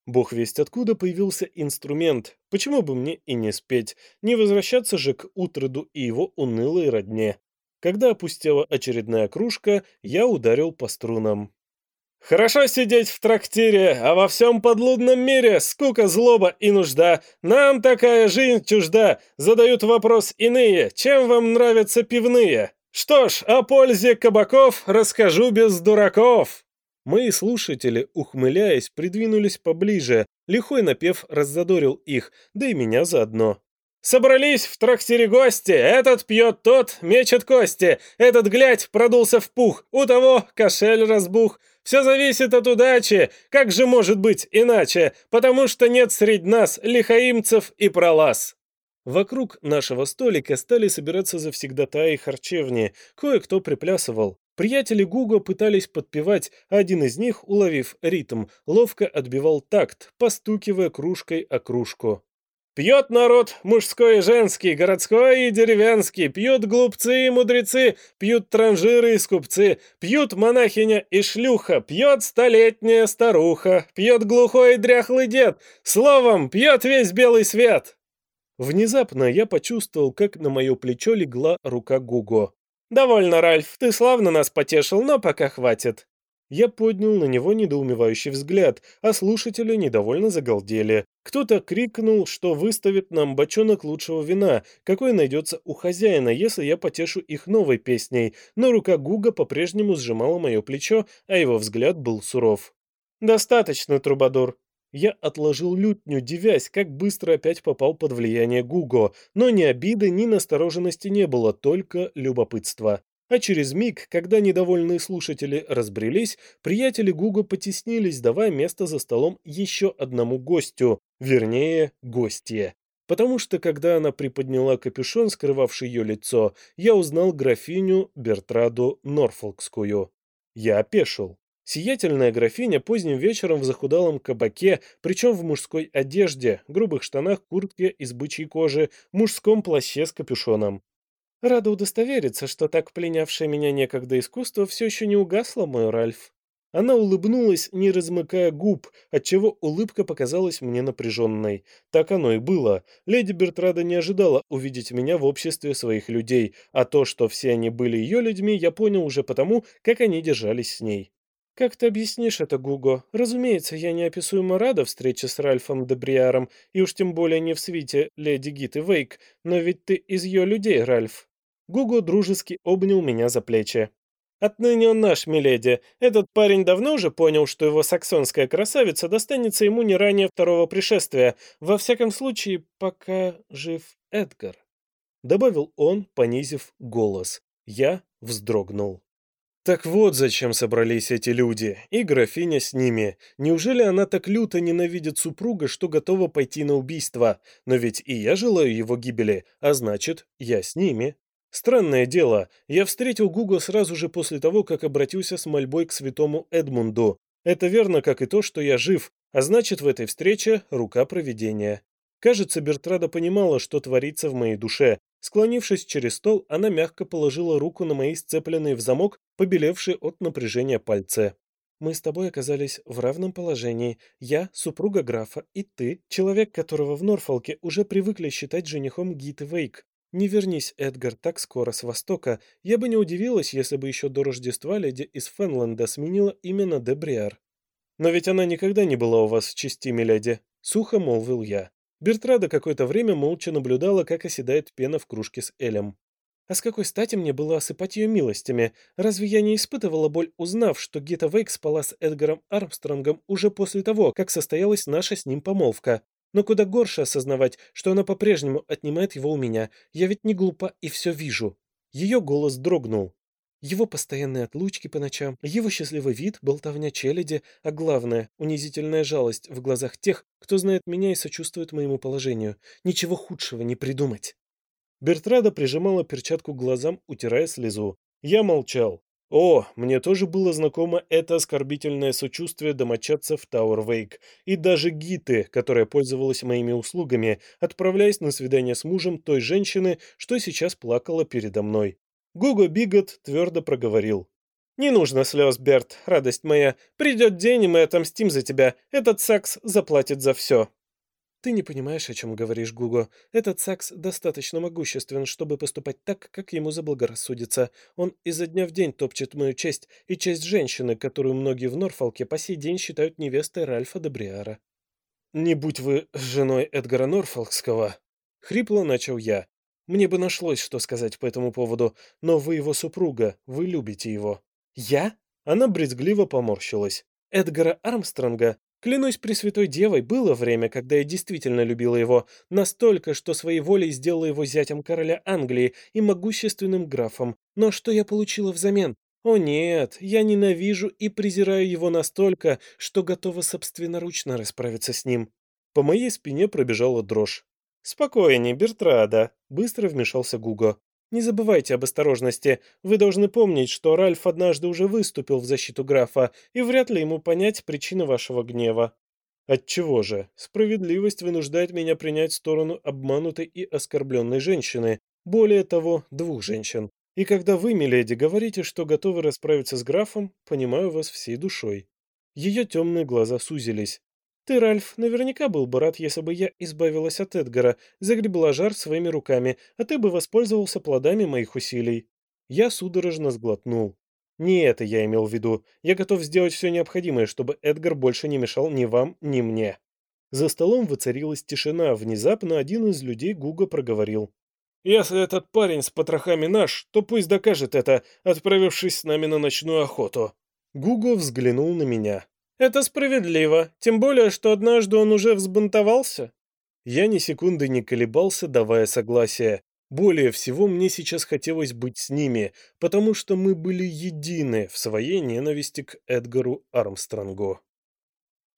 Бог весть откуда появился инструмент. Почему бы мне и не спеть? Не возвращаться же к Утроду и его унылой родне. Когда опустела очередная кружка, я ударил по струнам. «Хорошо сидеть в трактире, а во всем подлудном мире скука, злоба и нужда. Нам такая жизнь чужда. Задают вопрос иные, чем вам нравятся пивные? Что ж, о пользе кабаков расскажу без дураков». Мои слушатели, ухмыляясь, придвинулись поближе, лихой напев раззадорил их, да и меня заодно. «Собрались в трактире гости, этот пьет тот, мечет кости, этот, глядь, продулся в пух, у того кошель разбух. Все зависит от удачи, как же может быть иначе, потому что нет среди нас лихаимцев и пролаз». Вокруг нашего столика стали собираться завсегдатаи харчевни, кое-кто приплясывал. Приятели Гуго пытались подпевать, а один из них, уловив ритм, ловко отбивал такт, постукивая кружкой о кружку. Пьет народ мужской и женский, городской и деревенский, пьют глупцы и мудрецы, пьют транжиры и скупцы, пьют монахиня и шлюха, пьет столетняя старуха, пьет глухой и дряхлый дед, словом, пьет весь белый свет. Внезапно я почувствовал, как на мое плечо легла рука Гуго. «Довольно, Ральф, ты славно нас потешил, но пока хватит». Я поднял на него недоумевающий взгляд, а слушатели недовольно загалдели. Кто-то крикнул, что выставит нам бочонок лучшего вина, какой найдется у хозяина, если я потешу их новой песней, но рука Гуга по-прежнему сжимала мое плечо, а его взгляд был суров. «Достаточно, Трубадур». Я отложил лютню, девясь, как быстро опять попал под влияние Гуго, но ни обиды, ни настороженности не было, только любопытство. А через миг, когда недовольные слушатели разбрелись, приятели Гуга потеснились, давая место за столом еще одному гостю, вернее, гостье. Потому что, когда она приподняла капюшон, скрывавший ее лицо, я узнал графиню Бертраду Норфолкскую. Я опешил. Сиятельная графиня поздним вечером в захудалом кабаке, причем в мужской одежде, грубых штанах, куртке из бычьей кожи, мужском плаще с капюшоном. Рада удостовериться, что так пленявшее меня некогда искусство все еще не угасло, мой Ральф. Она улыбнулась, не размыкая губ, отчего улыбка показалась мне напряженной. Так оно и было. Леди Бертрада не ожидала увидеть меня в обществе своих людей, а то, что все они были ее людьми, я понял уже потому, как они держались с ней. «Как ты объяснишь это, Гуго? Разумеется, я неописуемо рада встрече с Ральфом Дебриаром, и уж тем более не в свите леди Гиты Вейк, но ведь ты из ее людей, Ральф. Гуго дружески обнял меня за плечи. «Отныне он наш, миледи. Этот парень давно уже понял, что его саксонская красавица достанется ему не ранее второго пришествия. Во всяком случае, пока жив Эдгар», — добавил он, понизив голос. Я вздрогнул. Так вот зачем собрались эти люди, и графиня с ними. Неужели она так люто ненавидит супруга, что готова пойти на убийство? Но ведь и я желаю его гибели, а значит, я с ними. Странное дело, я встретил Гуго сразу же после того, как обратился с мольбой к святому Эдмунду. Это верно, как и то, что я жив, а значит, в этой встрече рука провидения. Кажется, Бертрада понимала, что творится в моей душе. Склонившись через стол, она мягко положила руку на мои сцепленные в замок, побелевшие от напряжения пальцы. «Мы с тобой оказались в равном положении. Я — супруга графа, и ты — человек, которого в Норфолке уже привыкли считать женихом Гиты Вейк. Не вернись, Эдгар, так скоро с Востока. Я бы не удивилась, если бы еще до Рождества леди из Фенленда сменила именно Дебриар. Но ведь она никогда не была у вас в чести, миледи. Сухо молвил я. Бертрада какое-то время молча наблюдала, как оседает пена в кружке с Элем. А с какой стати мне было осыпать ее милостями? Разве я не испытывала боль, узнав, что Гита Вейк спала с Эдгаром Армстронгом уже после того, как состоялась наша с ним помолвка? Но куда горше осознавать, что она по-прежнему отнимает его у меня. Я ведь не глупа и все вижу. Ее голос дрогнул. Его постоянные отлучки по ночам, его счастливый вид, болтовня челяди, а главное, унизительная жалость в глазах тех, кто знает меня и сочувствует моему положению. Ничего худшего не придумать. Бертрада прижимала перчатку к глазам, утирая слезу. Я молчал. О, мне тоже было знакомо это оскорбительное сочувствие домочадцев Тауэрвейк и даже Гиты, которая пользовалась моими услугами, отправляясь на свидание с мужем той женщины, что сейчас плакала передо мной. Гуго Бигот твердо проговорил. «Не нужно слез, Берт, радость моя. Придет день, и мы отомстим за тебя. Этот Сакс заплатит за все». «Ты не понимаешь, о чем говоришь, Гуго. Этот Сакс достаточно могуществен, чтобы поступать так, как ему заблагорассудится. Он изо дня в день топчет мою честь и честь женщины, которую многие в Норфолке по сей день считают невестой Ральфа Добриара». «Не будь вы женой Эдгара Норфолкского!» — хрипло начал я. «Мне бы нашлось, что сказать по этому поводу, но вы его супруга, вы любите его». «Я?» — она брезгливо поморщилась. «Эдгара Армстронга Клянусь Пресвятой Девой, было время, когда я действительно любила его, настолько, что своей волей сделала его зятем короля Англии и могущественным графом. Но что я получила взамен? О нет, я ненавижу и презираю его настолько, что готова собственноручно расправиться с ним. По моей спине пробежала дрожь. «Спокойней, Бертрада», — быстро вмешался Гуго. Не забывайте об осторожности. Вы должны помнить, что Ральф однажды уже выступил в защиту графа, и вряд ли ему понять причины вашего гнева. Отчего же? Справедливость вынуждает меня принять сторону обманутой и оскорбленной женщины, более того, двух женщин. И когда вы, миледи, говорите, что готовы расправиться с графом, понимаю вас всей душой. Ее темные глаза сузились. Ты, Ральф, наверняка был бы рад, если бы я избавилась от Эдгара, загребла жар своими руками, а ты бы воспользовался плодами моих усилий. Я судорожно сглотнул. Не это я имел в виду. Я готов сделать все необходимое, чтобы Эдгар больше не мешал ни вам, ни мне. За столом воцарилась тишина. Внезапно один из людей Гуга проговорил. «Если этот парень с потрохами наш, то пусть докажет это, отправившись с нами на ночную охоту». Гуго взглянул на меня. «Это справедливо, тем более, что однажды он уже взбунтовался». Я ни секунды не колебался, давая согласие. Более всего мне сейчас хотелось быть с ними, потому что мы были едины в своей ненависти к Эдгару Армстронгу.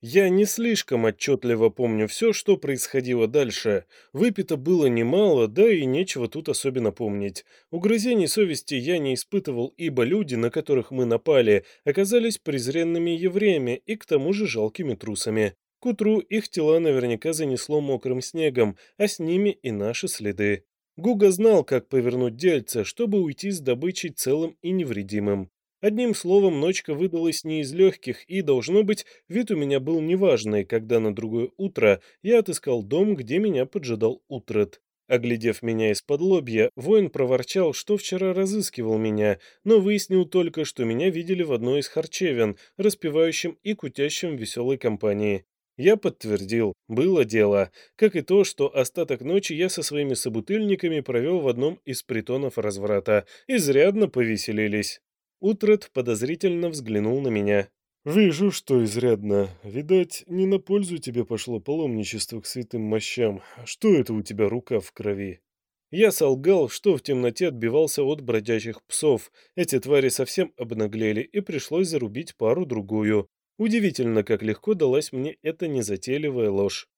Я не слишком отчетливо помню все, что происходило дальше. Выпито было немало, да и нечего тут особенно помнить. Угрызений совести я не испытывал, ибо люди, на которых мы напали, оказались презренными евреями и к тому же жалкими трусами. К утру их тела наверняка занесло мокрым снегом, а с ними и наши следы. Гуга знал, как повернуть дельце, чтобы уйти с добычей целым и невредимым. Одним словом, ночка выдалась не из легких, и, должно быть, вид у меня был неважный, когда на другое утро я отыскал дом, где меня поджидал Утрет. Оглядев меня из-под лобья, воин проворчал, что вчера разыскивал меня, но выяснил только, что меня видели в одной из харчевен, распевающим и кутящим веселой компании. Я подтвердил, было дело, как и то, что остаток ночи я со своими собутыльниками провел в одном из притонов разврата. Изрядно повеселились. Утрат подозрительно взглянул на меня. «Вижу, что изрядно. Видать, не на пользу тебе пошло паломничество к святым мощам. Что это у тебя рука в крови?» Я солгал, что в темноте отбивался от бродячих псов. Эти твари совсем обнаглели, и пришлось зарубить пару-другую. Удивительно, как легко далась мне эта незатейливая ложь.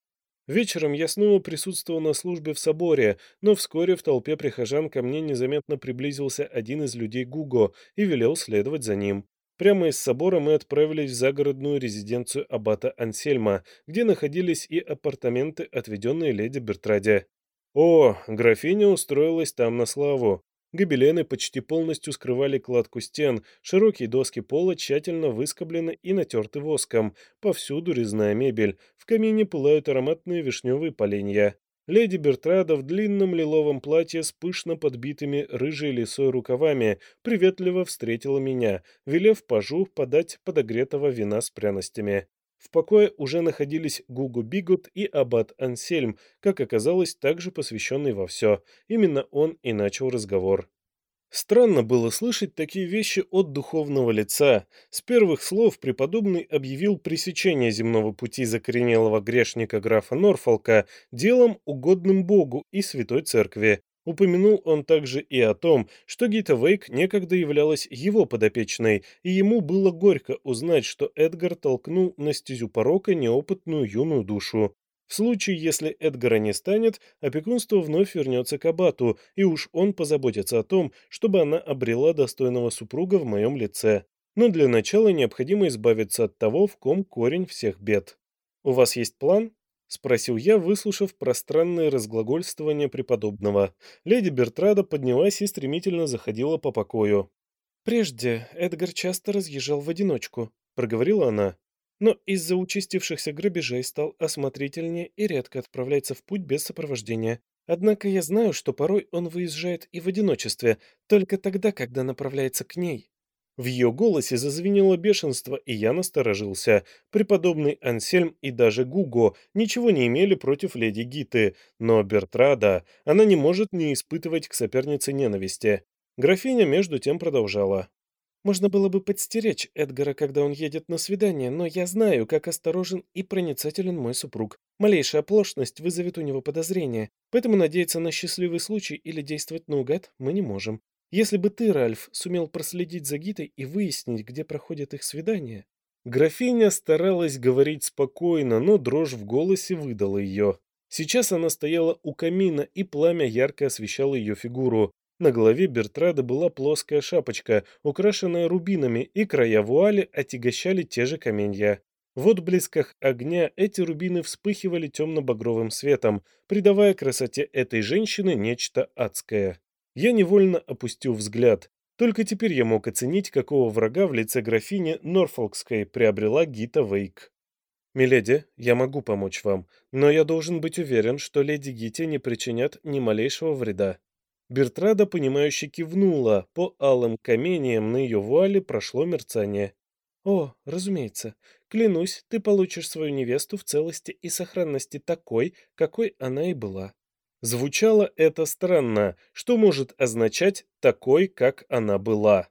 Вечером я снова присутствовал на службе в соборе, но вскоре в толпе прихожан ко мне незаметно приблизился один из людей Гуго и велел следовать за ним. Прямо из собора мы отправились в загородную резиденцию аббата Ансельма, где находились и апартаменты, отведенные леди Бертраде. О, графиня устроилась там на славу. Гобелены почти полностью скрывали кладку стен, широкие доски пола тщательно выскоблены и натерты воском, повсюду резная мебель, в камине пылают ароматные вишневые поленья. Леди Бертрада в длинном лиловом платье с пышно подбитыми рыжей лисой рукавами приветливо встретила меня, велев пажу подать подогретого вина с пряностями. В покое уже находились Гугу Бигут и Аббат Ансельм, как оказалось, также посвященный во все. Именно он и начал разговор. Странно было слышать такие вещи от духовного лица. С первых слов преподобный объявил пресечение земного пути закоренелого грешника графа Норфолка делом, угодным Богу и Святой Церкви. Упомянул он также и о том, что Гита Вейк некогда являлась его подопечной, и ему было горько узнать, что Эдгар толкнул на стезю порока неопытную юную душу. В случае, если Эдгара не станет, опекунство вновь вернется к Абату, и уж он позаботится о том, чтобы она обрела достойного супруга в моем лице. Но для начала необходимо избавиться от того, в ком корень всех бед. «У вас есть план?» — спросил я, выслушав пространное разглагольствование преподобного. Леди Бертрада поднялась и стремительно заходила по покою. «Прежде Эдгар часто разъезжал в одиночку», — проговорила она. «Но из-за участившихся грабежей стал осмотрительнее и редко отправляется в путь без сопровождения. Однако я знаю, что порой он выезжает и в одиночестве, только тогда, когда направляется к ней. В ее голосе зазвенело бешенство, и я насторожился. Преподобный Ансельм и даже Гуго ничего не имели против леди Гиты, но Бертрада, она не может не испытывать к сопернице ненависти. Графиня между тем продолжала. Можно было бы подстеречь Эдгара, когда он едет на свидание, но я знаю, как осторожен и проницателен мой супруг. Малейшая оплошность вызовет у него подозрение, поэтому надеяться на счастливый случай или действовать наугад мы не можем. Если бы ты, Ральф, сумел проследить за Гитой и выяснить, где проходят их свидания...» Графиня старалась говорить спокойно, но дрожь в голосе выдала ее. Сейчас она стояла у камина, и пламя ярко освещало ее фигуру. На голове Бертрада была плоская шапочка, украшенная рубинами, и края вуали отягощали те же каменья. В отблесках огня эти рубины вспыхивали темно-багровым светом, придавая красоте этой женщины нечто адское. Я невольно опустил взгляд. Только теперь я мог оценить, какого врага в лице графини Норфолкской приобрела Гита Вейк. «Миледи, я могу помочь вам, но я должен быть уверен, что леди Гите не причинят ни малейшего вреда». Бертрада, понимающе кивнула, по алым камениям на ее вуале прошло мерцание. «О, разумеется. Клянусь, ты получишь свою невесту в целости и сохранности такой, какой она и была». Звучало это странно, что может означать «такой, как она была».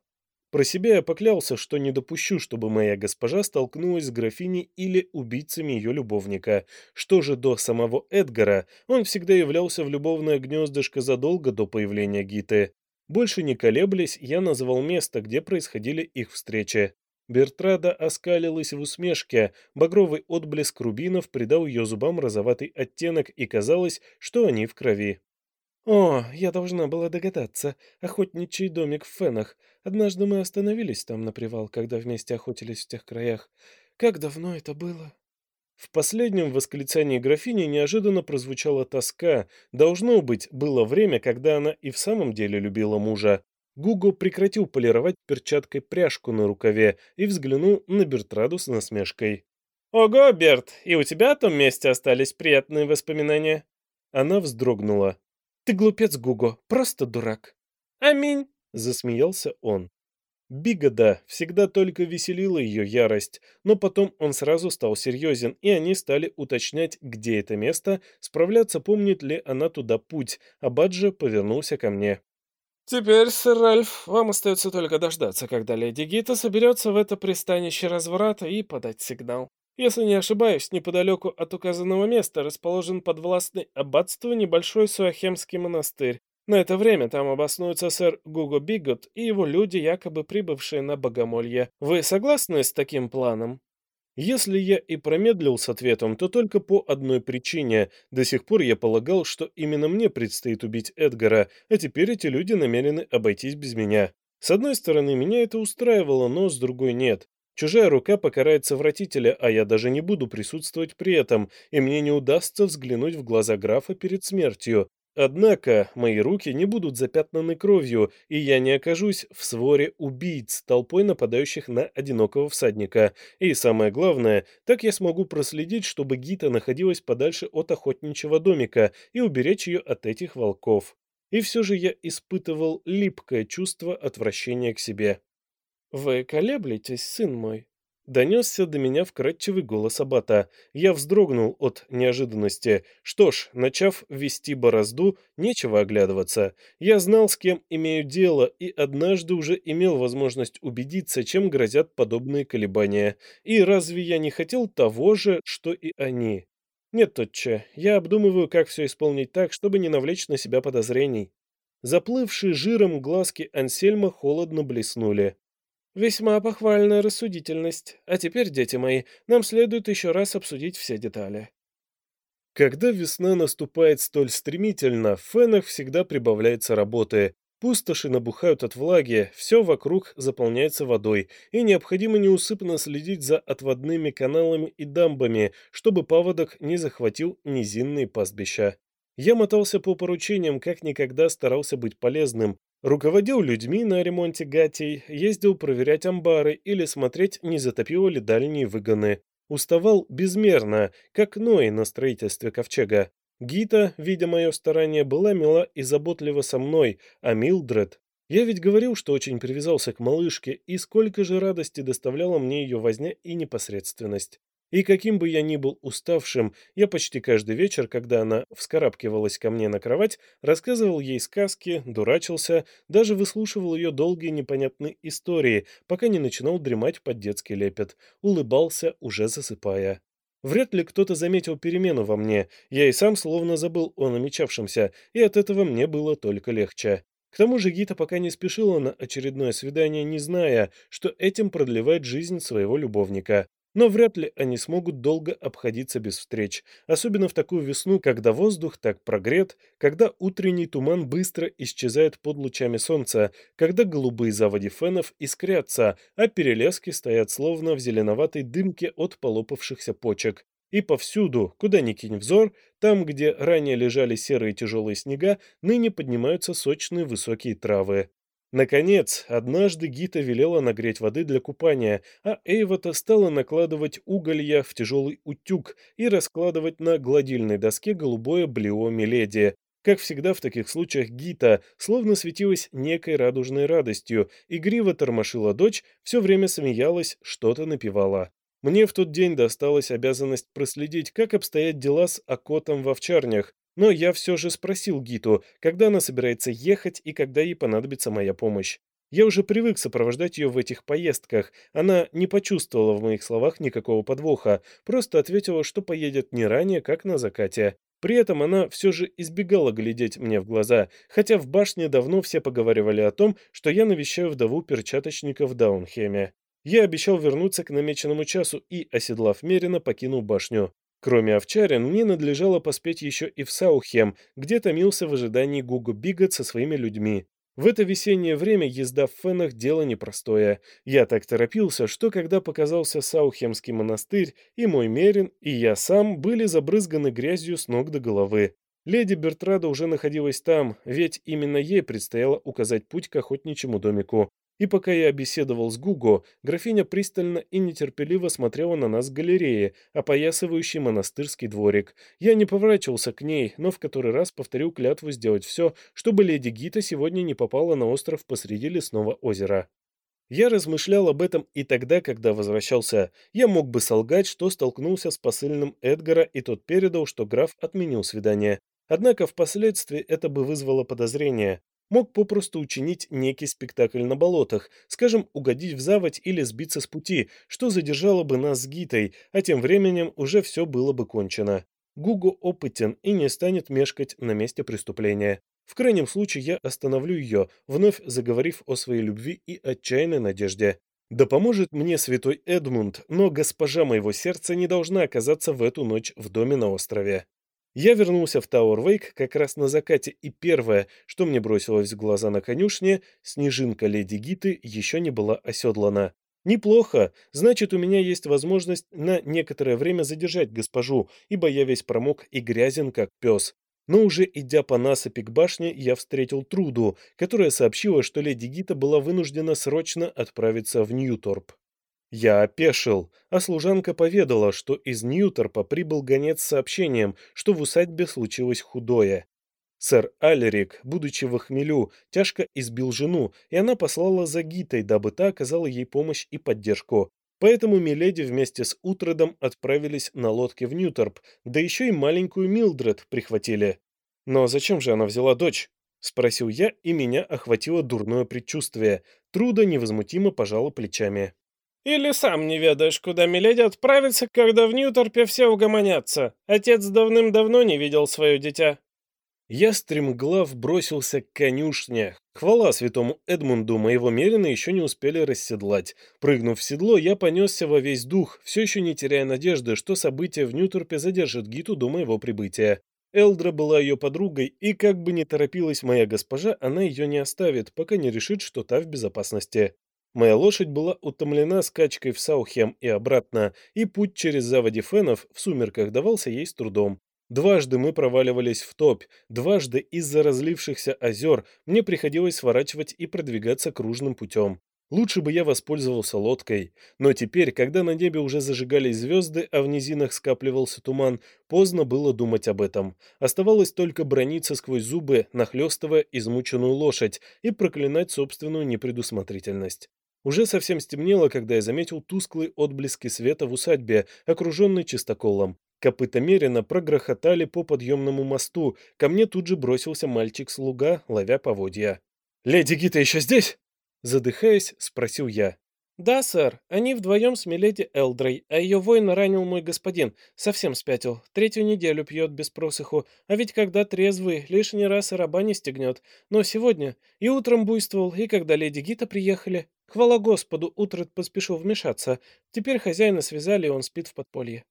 Про себя я поклялся, что не допущу, чтобы моя госпожа столкнулась с графиней или убийцами ее любовника. Что же до самого Эдгара, он всегда являлся в любовное гнездышко задолго до появления Гиты. Больше не колеблясь, я назвал место, где происходили их встречи. Бертрада оскалилась в усмешке, багровый отблеск рубинов придал ее зубам розоватый оттенок, и казалось, что они в крови. «О, я должна была догадаться. Охотничий домик в Фенах. Однажды мы остановились там на привал, когда вместе охотились в тех краях. Как давно это было?» В последнем восклицании графини неожиданно прозвучала тоска. Должно быть, было время, когда она и в самом деле любила мужа. Гуго прекратил полировать перчаткой пряжку на рукаве и взглянул на Бертраду с насмешкой. «Ого, Берт, и у тебя о том месте остались приятные воспоминания?» Она вздрогнула. «Ты глупец, Гуго, просто дурак». «Аминь», — засмеялся он. Бигода всегда только веселила ее ярость, но потом он сразу стал серьезен, и они стали уточнять, где это место, справляться, помнит ли она туда путь, а Баджа повернулся ко мне. «Теперь, сэр Ральф, вам остается только дождаться, когда леди Гита соберется в это пристанище разврата и подать сигнал. Если не ошибаюсь, неподалеку от указанного места расположен подвластный аббатству небольшой Суахемский монастырь. На это время там обоснуется сэр Гуго Бигот и его люди, якобы прибывшие на Богомолье. Вы согласны с таким планом?» Если я и промедлил с ответом, то только по одной причине. До сих пор я полагал, что именно мне предстоит убить Эдгара, а теперь эти люди намерены обойтись без меня. С одной стороны, меня это устраивало, но с другой нет. Чужая рука покарает совратителя, а я даже не буду присутствовать при этом, и мне не удастся взглянуть в глаза графа перед смертью. Однако мои руки не будут запятнаны кровью, и я не окажусь в своре убийц, толпой нападающих на одинокого всадника. И самое главное, так я смогу проследить, чтобы Гита находилась подальше от охотничьего домика и уберечь ее от этих волков. И все же я испытывал липкое чувство отвращения к себе. «Вы колеблетесь, сын мой?» Донесся до меня вкрадчивый голос Абата. Я вздрогнул от неожиданности. Что ж, начав вести борозду, нечего оглядываться. Я знал, с кем имею дело, и однажды уже имел возможность убедиться, чем грозят подобные колебания. И разве я не хотел того же, что и они? Нет, Тотче, я обдумываю, как все исполнить так, чтобы не навлечь на себя подозрений. Заплывшие жиром глазки Ансельма холодно блеснули. Весьма похвальная рассудительность. А теперь, дети мои, нам следует еще раз обсудить все детали. Когда весна наступает столь стремительно, в фенах всегда прибавляется работы. Пустоши набухают от влаги, все вокруг заполняется водой, и необходимо неусыпно следить за отводными каналами и дамбами, чтобы паводок не захватил низинные пастбища. Я мотался по поручениям, как никогда старался быть полезным, Руководил людьми на ремонте гатей, ездил проверять амбары или смотреть, не затопило ли дальние выгоны. Уставал безмерно, как Ной на строительстве ковчега. Гита, видя мое старание, была мила и заботлива со мной, а Милдред... Я ведь говорил, что очень привязался к малышке, и сколько же радости доставляла мне ее возня и непосредственность. И каким бы я ни был уставшим, я почти каждый вечер, когда она вскарабкивалась ко мне на кровать, рассказывал ей сказки, дурачился, даже выслушивал ее долгие непонятные истории, пока не начинал дремать под детский лепет, улыбался, уже засыпая. Вряд ли кто-то заметил перемену во мне, я и сам словно забыл о намечавшемся, и от этого мне было только легче. К тому же Гита пока не спешила на очередное свидание, не зная, что этим продлевает жизнь своего любовника. Но вряд ли они смогут долго обходиться без встреч, особенно в такую весну, когда воздух так прогрет, когда утренний туман быстро исчезает под лучами солнца, когда голубые заводи фенов искрятся, а перелески стоят словно в зеленоватой дымке от полопавшихся почек. И повсюду, куда ни кинь взор, там, где ранее лежали серые тяжелые снега, ныне поднимаются сочные высокие травы. Наконец, однажды Гита велела нагреть воды для купания, а Эйвота стала накладывать уголья в тяжелый утюг и раскладывать на гладильной доске голубое блео Миледи. Как всегда в таких случаях Гита словно светилась некой радужной радостью, игриво тормошила дочь, все время смеялась, что-то напевала. Мне в тот день досталась обязанность проследить, как обстоят дела с окотом в овчарнях, но я все же спросил Гиту, когда она собирается ехать и когда ей понадобится моя помощь. Я уже привык сопровождать ее в этих поездках. Она не почувствовала в моих словах никакого подвоха, просто ответила, что поедет не ранее, как на закате. При этом она все же избегала глядеть мне в глаза, хотя в башне давно все поговаривали о том, что я навещаю вдову перчаточника в Даунхеме. Я обещал вернуться к намеченному часу и, оседлав Мерина, покинул башню. Кроме овчарин, мне надлежало поспеть еще и в Саухем, где томился в ожидании Гугу Бигот со своими людьми. В это весеннее время езда в фенах – дело непростое. Я так торопился, что когда показался Саухемский монастырь, и мой Мерин, и я сам были забрызганы грязью с ног до головы. Леди Бертрада уже находилась там, ведь именно ей предстояло указать путь к охотничьему домику. И пока я беседовал с Гуго, графиня пристально и нетерпеливо смотрела на нас с галереи, опоясывающей монастырский дворик. Я не поворачивался к ней, но в который раз повторил клятву сделать все, чтобы леди Гита сегодня не попала на остров посреди лесного озера. Я размышлял об этом и тогда, когда возвращался. Я мог бы солгать, что столкнулся с посыльным Эдгара, и тот передал, что граф отменил свидание. Однако впоследствии это бы вызвало подозрение мог попросту учинить некий спектакль на болотах, скажем, угодить в заводь или сбиться с пути, что задержало бы нас с Гитой, а тем временем уже все было бы кончено. Гугу опытен и не станет мешкать на месте преступления. В крайнем случае я остановлю ее, вновь заговорив о своей любви и отчаянной надежде. Да поможет мне святой Эдмунд, но госпожа моего сердца не должна оказаться в эту ночь в доме на острове. Я вернулся в Тауэр-Вейк как раз на закате, и первое, что мне бросилось в глаза на конюшне, Снежинка леди Гиты еще не была оседлана. Неплохо, значит, у меня есть возможность на некоторое время задержать госпожу, ибо я весь промок и грязен, как пес. Но уже идя по насыпи к башне, я встретил Труду, которая сообщила, что леди Гита была вынуждена срочно отправиться в Ньюторп. Я опешил, а служанка поведала, что из Ньюторпа прибыл гонец с сообщением, что в усадьбе случилось худое. Сэр Алерик, будучи в хмелю, тяжко избил жену, и она послала за Гитой, дабы та оказала ей помощь и поддержку. Поэтому Миледи вместе с Утредом отправились на лодке в Ньюторп, да еще и маленькую Милдред прихватили. Но зачем же она взяла дочь? Спросил я, и меня охватило дурное предчувствие. Труда невозмутимо пожала плечами. Или сам не ведаешь, куда Миледи отправится, когда в Ньюторпе все угомонятся. Отец давным-давно не видел свое дитя». Я стремглав бросился к конюшне. Хвала святому Эдмунду, моего мерина еще не успели расседлать. Прыгнув в седло, я понесся во весь дух, все еще не теряя надежды, что события в Ньюторпе задержат Гиту до моего прибытия. Элдра была ее подругой, и как бы ни торопилась моя госпожа, она ее не оставит, пока не решит, что та в безопасности. Моя лошадь была утомлена скачкой в Саухем и обратно, и путь через заводи фенов в сумерках давался ей с трудом. Дважды мы проваливались в топь, дважды из-за разлившихся озер мне приходилось сворачивать и продвигаться кружным путем. Лучше бы я воспользовался лодкой, но теперь, когда на небе уже зажигались звезды, а в низинах скапливался туман, поздно было думать об этом. Оставалось только брониться сквозь зубы, нахлестывая измученную лошадь и проклинать собственную непредусмотрительность. Уже совсем стемнело, когда я заметил тусклые отблески света в усадьбе, окруженной чистоколом. Копыта Мерина прогрохотали по подъемному мосту. Ко мне тут же бросился мальчик-слуга, ловя поводья. «Леди Гита еще здесь?» Задыхаясь, спросил я. «Да, сэр. Они вдвоем с Миледи Элдрой, а ее воина ранил мой господин. Совсем спятил. Третью неделю пьет без просыху. А ведь когда трезвый, лишний раз и раба не стегнет. Но сегодня и утром буйствовал, и когда леди Гита приехали». Хвала Господу, Утрат поспешил вмешаться. Теперь хозяина связали, и он спит в подполье.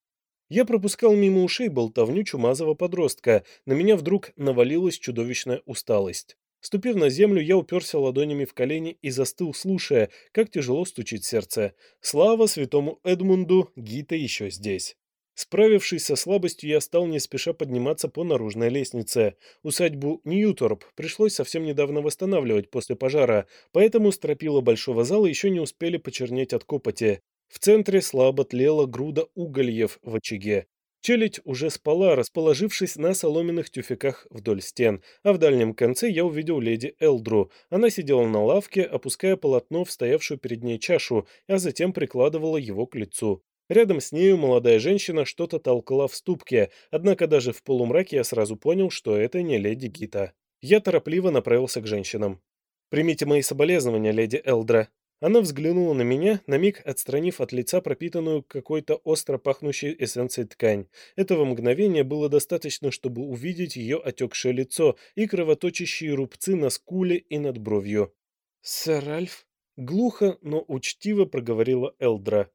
Я пропускал мимо ушей болтовню чумазого подростка. На меня вдруг навалилась чудовищная усталость. Ступив на землю, я уперся ладонями в колени и застыл, слушая, как тяжело стучит сердце. Слава святому Эдмунду, Гита еще здесь. Справившись со слабостью, я стал не спеша подниматься по наружной лестнице. Усадьбу Ньюторп пришлось совсем недавно восстанавливать после пожара, поэтому стропила большого зала еще не успели почернеть от копоти. В центре слабо тлела груда угольев в очаге. Челядь уже спала, расположившись на соломенных тюфяках вдоль стен, а в дальнем конце я увидел леди Элдру. Она сидела на лавке, опуская полотно в стоявшую перед ней чашу, а затем прикладывала его к лицу. Рядом с нею молодая женщина что-то толкала в ступке, однако даже в полумраке я сразу понял, что это не леди Гита. Я торопливо направился к женщинам. «Примите мои соболезнования, леди Элдра». Она взглянула на меня, на миг отстранив от лица пропитанную какой-то остро пахнущей эссенцией ткань. Этого мгновения было достаточно, чтобы увидеть ее отекшее лицо и кровоточащие рубцы на скуле и над бровью. «Сэр Альф?» — глухо, но учтиво проговорила Элдра.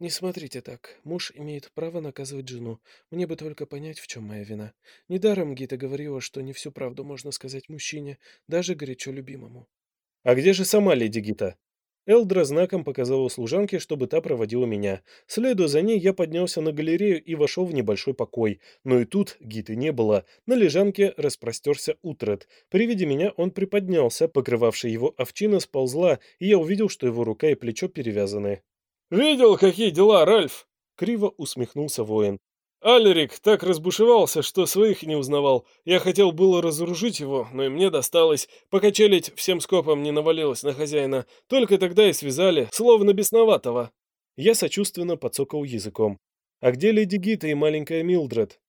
«Не смотрите так. Муж имеет право наказывать жену. Мне бы только понять, в чем моя вина. Недаром Гита говорила, что не всю правду можно сказать мужчине, даже горячо любимому». «А где же сама леди Гита?» Элдра знаком показала служанке, чтобы та проводила меня. Следуя за ней, я поднялся на галерею и вошел в небольшой покой. Но и тут Гиты не было. На лежанке распростерся Утрет. При виде меня он приподнялся, покрывавшая его овчина сползла, и я увидел, что его рука и плечо перевязаны. «Видел, какие дела, Ральф?» — криво усмехнулся воин. «Алерик так разбушевался, что своих не узнавал. Я хотел было разоружить его, но и мне досталось, пока челядь всем скопом не навалилась на хозяина. Только тогда и связали, словно бесноватого». Я сочувственно подсокал языком. «А где леди Гита и маленькая Милдред?»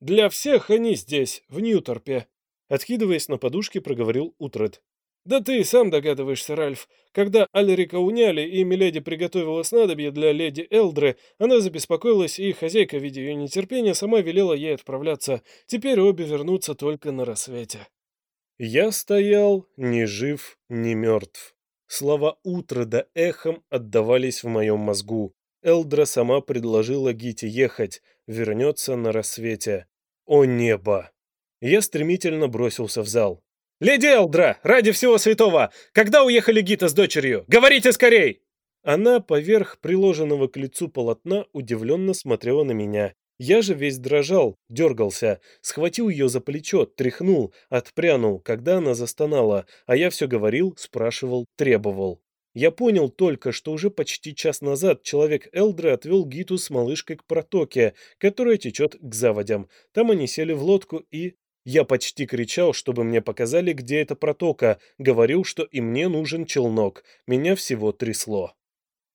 «Для всех они здесь, в Ньюторпе», — откидываясь на подушке, проговорил Утред. «Да ты сам догадываешься, Ральф. Когда Алерика уняли и Миледи приготовила снадобье для леди Элдры, она забеспокоилась, и хозяйка, видя ее нетерпение, сама велела ей отправляться. Теперь обе вернутся только на рассвете». Я стоял ни жив, ни мертв. Слова Утрода эхом отдавались в моем мозгу. Элдра сама предложила Гите ехать, вернется на рассвете. О небо! Я стремительно бросился в зал. «Леди Элдра, ради всего святого! Когда уехали Гита с дочерью? Говорите скорей!» Она поверх приложенного к лицу полотна удивленно смотрела на меня. Я же весь дрожал, дергался, схватил ее за плечо, тряхнул, отпрянул, когда она застонала, а я все говорил, спрашивал, требовал. Я понял только, что уже почти час назад человек Элдры отвел Гиту с малышкой к протоке, которая течет к заводям. Там они сели в лодку и... Я почти кричал, чтобы мне показали, где эта протока, говорил, что и мне нужен челнок. Меня всего трясло.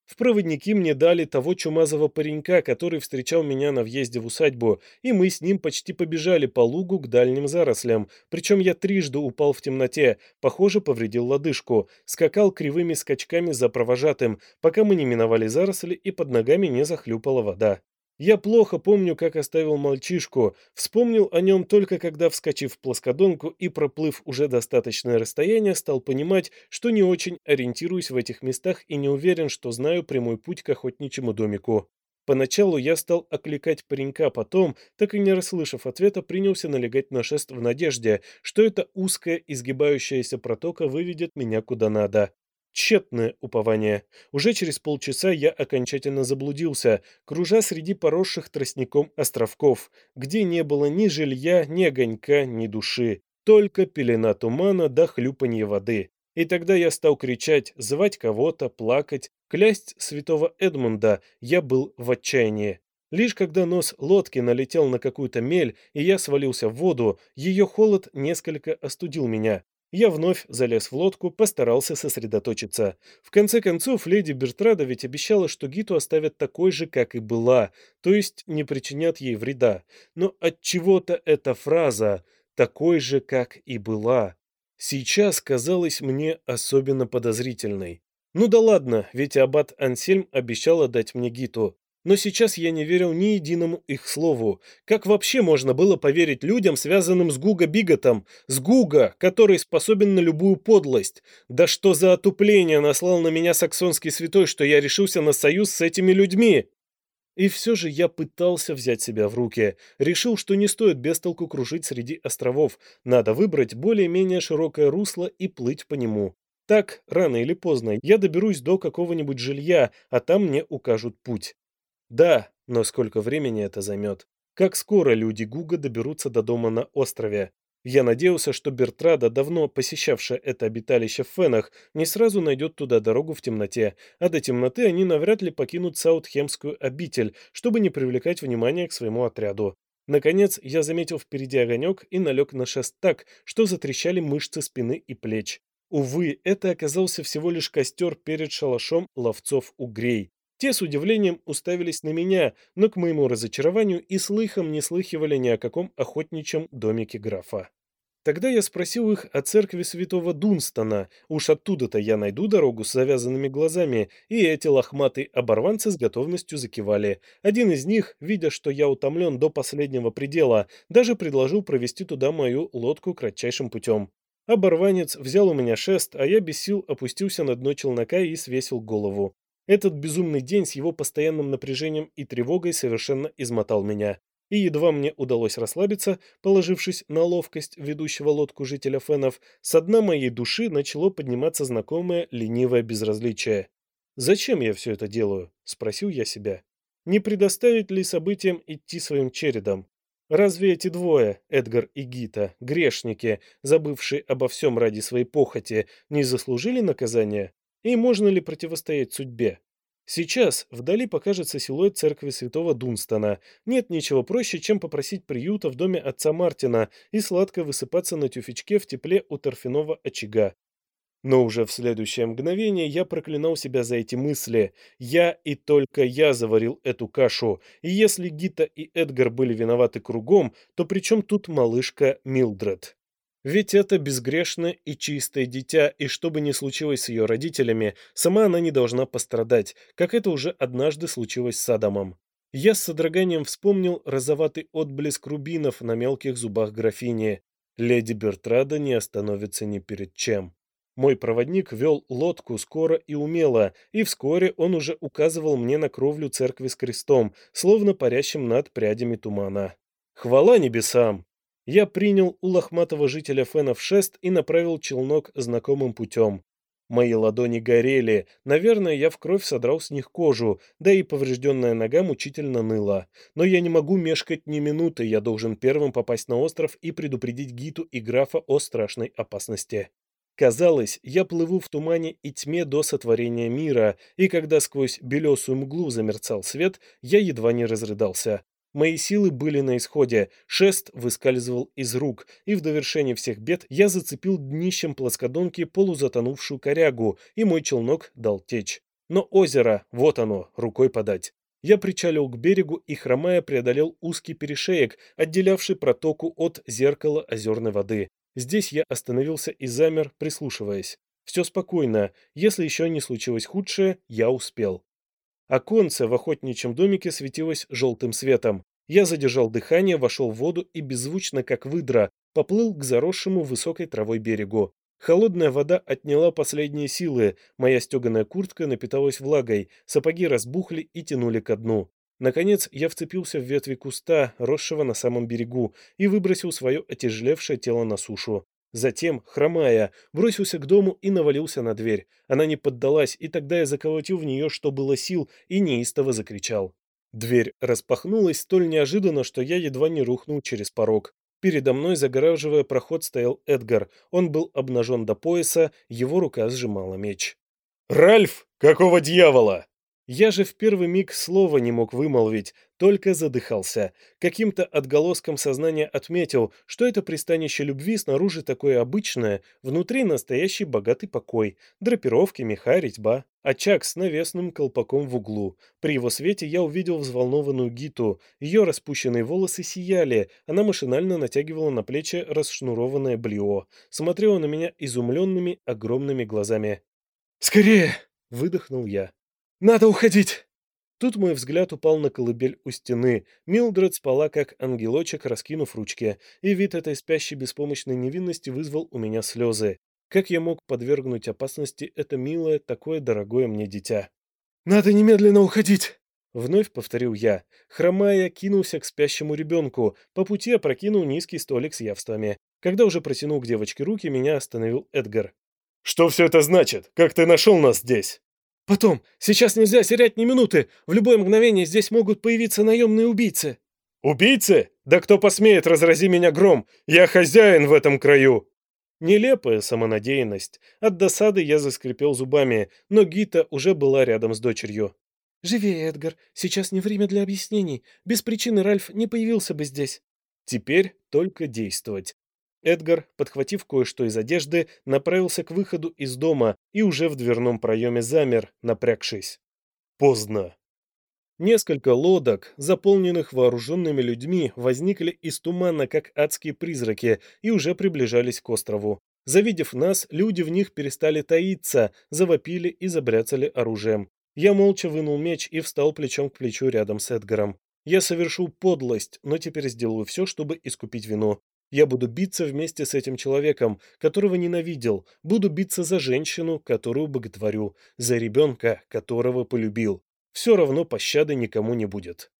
В проводники мне дали того чумазого паренька, который встречал меня на въезде в усадьбу, и мы с ним почти побежали по лугу к дальним зарослям. Причем я трижды упал в темноте, похоже, повредил лодыжку, скакал кривыми скачками за провожатым, пока мы не миновали заросли и под ногами не захлюпала вода. Я плохо помню, как оставил мальчишку, вспомнил о нем только когда, вскочив в плоскодонку и проплыв уже достаточное расстояние, стал понимать, что не очень ориентируюсь в этих местах и не уверен, что знаю прямой путь к охотничьему домику. Поначалу я стал окликать паренька, потом, так и не расслышав ответа, принялся налегать на шест в надежде, что эта узкая изгибающаяся протока выведет меня куда надо. Тщетное упование. Уже через полчаса я окончательно заблудился, кружа среди поросших тростником островков, где не было ни жилья, ни огонька, ни души, только пелена тумана до хлюпанья воды. И тогда я стал кричать, звать кого-то, плакать, клясть святого Эдмунда, я был в отчаянии. Лишь когда нос лодки налетел на какую-то мель, и я свалился в воду, ее холод несколько остудил меня. Я вновь залез в лодку, постарался сосредоточиться. В конце концов, леди Бертрада ведь обещала, что Гиту оставят такой же, как и была, то есть не причинят ей вреда. Но от чего то эта фраза «такой же, как и была» сейчас казалась мне особенно подозрительной. Ну да ладно, ведь аббат Ансельм обещал отдать мне Гиту. Но сейчас я не верил ни единому их слову. Как вообще можно было поверить людям, связанным с Гуга Биготом? С Гуга, который способен на любую подлость? Да что за отупление наслал на меня саксонский святой, что я решился на союз с этими людьми? И все же я пытался взять себя в руки. Решил, что не стоит без толку кружить среди островов. Надо выбрать более-менее широкое русло и плыть по нему. Так, рано или поздно, я доберусь до какого-нибудь жилья, а там мне укажут путь. Да, но сколько времени это займет? Как скоро люди Гуга доберутся до дома на острове? Я надеялся, что Бертрада, давно посещавшая это обиталище в Фенах, не сразу найдет туда дорогу в темноте, а до темноты они навряд ли покинут Саутхемскую обитель, чтобы не привлекать внимание к своему отряду. Наконец, я заметил впереди огонек и налег на шест так, что затрещали мышцы спины и плеч. Увы, это оказался всего лишь костер перед шалашом ловцов-угрей. Те с удивлением уставились на меня, но к моему разочарованию и слыхом не слыхивали ни о каком охотничьем домике графа. Тогда я спросил их о церкви святого Дунстона, уж оттуда-то я найду дорогу с завязанными глазами, и эти лохматые оборванцы с готовностью закивали. Один из них, видя, что я утомлен до последнего предела, даже предложил провести туда мою лодку кратчайшим путем. Оборванец взял у меня шест, а я без сил опустился на дно челнока и свесил голову. Этот безумный день с его постоянным напряжением и тревогой совершенно измотал меня. И едва мне удалось расслабиться, положившись на ловкость ведущего лодку жителя Фенов, со дна моей души начало подниматься знакомое ленивое безразличие. «Зачем я все это делаю?» – спросил я себя. «Не предоставить ли событиям идти своим чередом? Разве эти двое, Эдгар и Гита, грешники, забывшие обо всем ради своей похоти, не заслужили наказания? И можно ли противостоять судьбе? Сейчас вдали покажется силуэт церкви святого Дунстона. Нет ничего проще, чем попросить приюта в доме отца Мартина и сладко высыпаться на тюфячке в тепле у торфяного очага. Но уже в следующее мгновение я проклинал себя за эти мысли. Я и только я заварил эту кашу. И если Гита и Эдгар были виноваты кругом, то при чем тут малышка Милдред? Ведь это безгрешное и чистое дитя, и что бы ни случилось с ее родителями, сама она не должна пострадать, как это уже однажды случилось с Адамом. Я с содроганием вспомнил розоватый отблеск рубинов на мелких зубах графини. Леди Бертрада не остановится ни перед чем. Мой проводник вел лодку скоро и умело, и вскоре он уже указывал мне на кровлю церкви с крестом, словно парящим над прядями тумана. Хвала небесам! Я принял у лохматого жителя Фенов шест и направил челнок знакомым путем. Мои ладони горели, наверное, я в кровь содрал с них кожу, да и поврежденная нога мучительно ныла. Но я не могу мешкать ни минуты, я должен первым попасть на остров и предупредить Гиту и графа о страшной опасности. Казалось, я плыву в тумане и тьме до сотворения мира, и когда сквозь белесую мглу замерцал свет, я едва не разрыдался. Мои силы были на исходе, шест выскальзывал из рук, и в довершение всех бед я зацепил днищем плоскодонки полузатонувшую корягу, и мой челнок дал течь. Но озеро, вот оно, рукой подать. Я причалил к берегу и, хромая, преодолел узкий перешеек, отделявший протоку от зеркала озерной воды. Здесь я остановился и замер, прислушиваясь. Все спокойно, если еще не случилось худшее, я успел. Оконце в охотничьем домике светилось желтым светом. Я задержал дыхание, вошел в воду и беззвучно, как выдра, поплыл к заросшему высокой травой берегу. Холодная вода отняла последние силы, моя стеганая куртка напиталась влагой, сапоги разбухли и тянули ко дну. Наконец я вцепился в ветви куста, росшего на самом берегу, и выбросил свое отяжелевшее тело на сушу. Затем, хромая, бросился к дому и навалился на дверь. Она не поддалась, и тогда я заколотил в нее, что было сил, и неистово закричал. Дверь распахнулась столь неожиданно, что я едва не рухнул через порог. Передо мной, загораживая проход, стоял Эдгар. Он был обнажен до пояса, его рука сжимала меч. «Ральф, какого дьявола?» Я же в первый миг слова не мог вымолвить, только задыхался. Каким-то отголоском сознания отметил, что это пристанище любви снаружи такое обычное, внутри настоящий богатый покой, драпировки, меха, резьба. Очаг с навесным колпаком в углу. При его свете я увидел взволнованную Гиту. Ее распущенные волосы сияли, она машинально натягивала на плечи расшнурованное блио. Смотрела на меня изумленными огромными глазами. «Скорее!» — выдохнул я. Надо уходить!» Тут мой взгляд упал на колыбель у стены. Милдред спала как ангелочек, раскинув ручки, и вид этой спящей беспомощной невинности вызвал у меня слезы. Как я мог подвергнуть опасности это милое, такое дорогое мне дитя? «Надо немедленно уходить!» Вновь повторил я. Хромая, кинулся к спящему ребенку. По пути опрокинул низкий столик с явствами. Когда уже протянул к девочке руки, меня остановил Эдгар. «Что все это значит? Как ты нашел нас здесь?» Потом. Сейчас нельзя терять ни минуты. В любое мгновение здесь могут появиться наемные убийцы. Убийцы? Да кто посмеет, разрази меня гром. Я хозяин в этом краю. Нелепая самонадеянность. От досады я заскрипел зубами, но Гита уже была рядом с дочерью. «Живее, Эдгар. Сейчас не время для объяснений. Без причины Ральф не появился бы здесь». Теперь только действовать. Эдгар, подхватив кое-что из одежды, направился к выходу из дома и уже в дверном проеме замер, напрягшись. Поздно. Несколько лодок, заполненных вооруженными людьми, возникли из тумана, как адские призраки, и уже приближались к острову. Завидев нас, люди в них перестали таиться, завопили и забряцали оружием. Я молча вынул меч и встал плечом к плечу рядом с Эдгаром. Я совершил подлость, но теперь сделаю все, чтобы искупить вину. Я буду биться вместе с этим человеком, которого ненавидел, буду биться за женщину, которую боготворю, за ребенка, которого полюбил. Все равно пощады никому не будет.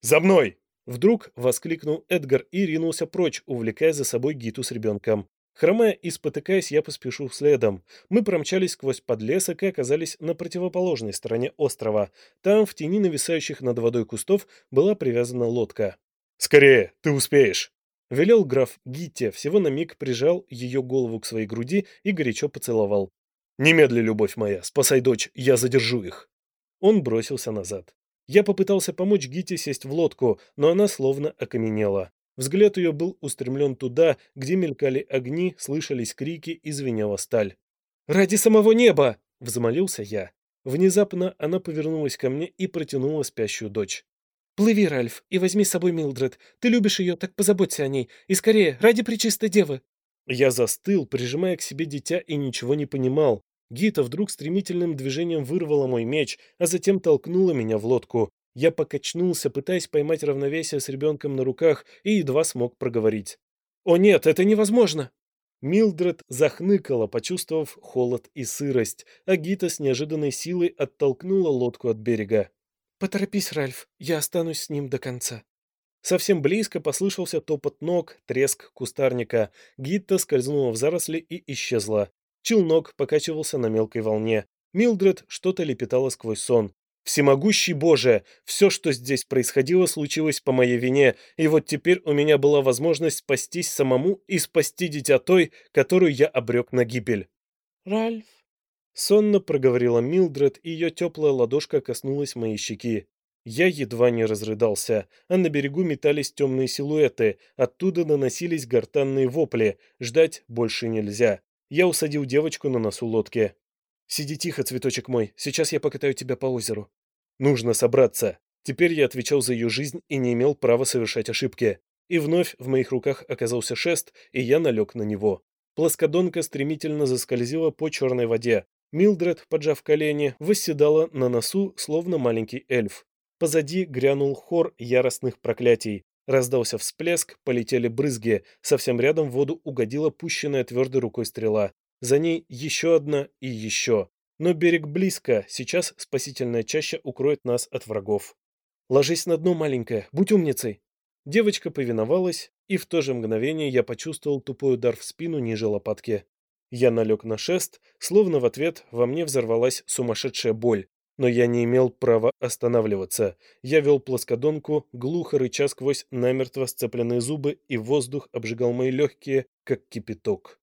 «За мной!» Вдруг воскликнул Эдгар и ринулся прочь, увлекая за собой Гиту с ребенком. Хромая и спотыкаясь, я поспешу следом. Мы промчались сквозь подлесок и оказались на противоположной стороне острова. Там, в тени нависающих над водой кустов, была привязана лодка. «Скорее, ты успеешь!» Велел граф Гитте, всего на миг прижал ее голову к своей груди и горячо поцеловал. «Немедли, любовь моя, спасай дочь, я задержу их!» Он бросился назад. Я попытался помочь Гите сесть в лодку, но она словно окаменела. Взгляд ее был устремлен туда, где мелькали огни, слышались крики и звенела сталь. «Ради самого неба!» — взмолился я. Внезапно она повернулась ко мне и протянула спящую дочь. «Плыви, Ральф, и возьми с собой Милдред. Ты любишь ее, так позаботься о ней. И скорее, ради Пречистой Девы!» Я застыл, прижимая к себе дитя, и ничего не понимал. Гита вдруг стремительным движением вырвала мой меч, а затем толкнула меня в лодку. Я покачнулся, пытаясь поймать равновесие с ребенком на руках, и едва смог проговорить. «О нет, это невозможно!» Милдред захныкала, почувствовав холод и сырость, а Гита с неожиданной силой оттолкнула лодку от берега. «Поторопись, Ральф, я останусь с ним до конца». Совсем близко послышался топот ног, треск кустарника. Гитта скользнула в заросли и исчезла. Челнок покачивался на мелкой волне. Милдред что-то лепетала сквозь сон. «Всемогущий Боже! Все, что здесь происходило, случилось по моей вине, и вот теперь у меня была возможность спастись самому и спасти дитя той, которую я обрек на гибель». «Ральф?» Сонно проговорила Милдред, и ее теплая ладошка коснулась моей щеки. Я едва не разрыдался, а на берегу метались темные силуэты, оттуда наносились гортанные вопли, ждать больше нельзя. Я усадил девочку на носу лодки. «Сиди тихо, цветочек мой, сейчас я покатаю тебя по озеру». Нужно собраться. Теперь я отвечал за ее жизнь и не имел права совершать ошибки. И вновь в моих руках оказался шест, и я налег на него. Плоскодонка стремительно заскользила по черной воде. Милдред, поджав колени, восседала на носу, словно маленький эльф. Позади грянул хор яростных проклятий. Раздался всплеск, полетели брызги. Совсем рядом в воду угодила пущенная твердой рукой стрела. За ней еще одна и еще. Но берег близко, сейчас спасительная чаща укроет нас от врагов. «Ложись на дно, маленькая, будь умницей!» Девочка повиновалась, и в то же мгновение я почувствовал тупой удар в спину ниже лопатки. Я налег на шест, словно в ответ во мне взорвалась сумасшедшая боль, но я не имел права останавливаться. Я вел плоскодонку, глухо рыча сквозь намертво сцепленные зубы, и воздух обжигал мои легкие, как кипяток.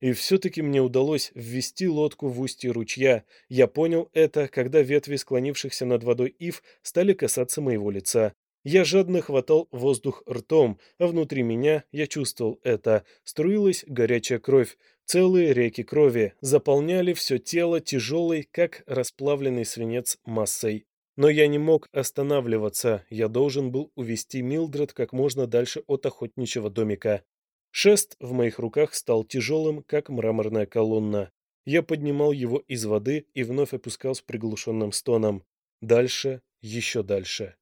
И все-таки мне удалось ввести лодку в устье ручья. Я понял это, когда ветви склонившихся над водой ив стали касаться моего лица. Я жадно хватал воздух ртом, а внутри меня, я чувствовал это, струилась горячая кровь. Целые реки крови заполняли все тело тяжелой, как расплавленный свинец, массой. Но я не мог останавливаться, я должен был увести Милдред как можно дальше от охотничьего домика. Шест в моих руках стал тяжелым, как мраморная колонна. Я поднимал его из воды и вновь опускал с приглушенным стоном. Дальше еще дальше.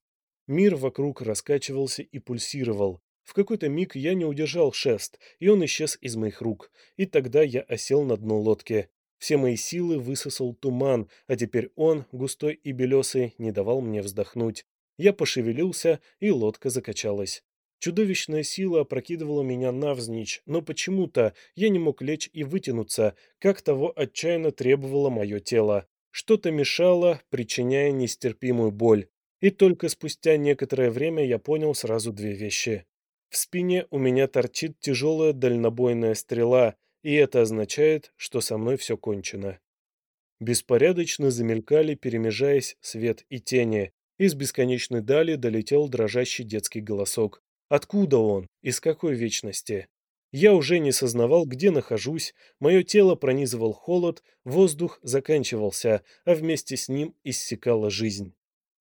Мир вокруг раскачивался и пульсировал. В какой-то миг я не удержал шест, и он исчез из моих рук. И тогда я осел на дно лодки. Все мои силы высосал туман, а теперь он, густой и белесый, не давал мне вздохнуть. Я пошевелился, и лодка закачалась. Чудовищная сила опрокидывала меня навзничь, но почему-то я не мог лечь и вытянуться, как того отчаянно требовало мое тело. Что-то мешало, причиняя нестерпимую боль. И только спустя некоторое время я понял сразу две вещи. В спине у меня торчит тяжелая дальнобойная стрела, и это означает, что со мной все кончено. Беспорядочно замелькали, перемежаясь свет и тени. Из бесконечной дали долетел дрожащий детский голосок. Откуда он? Из какой вечности? Я уже не сознавал, где нахожусь, мое тело пронизывал холод, воздух заканчивался, а вместе с ним иссякала жизнь.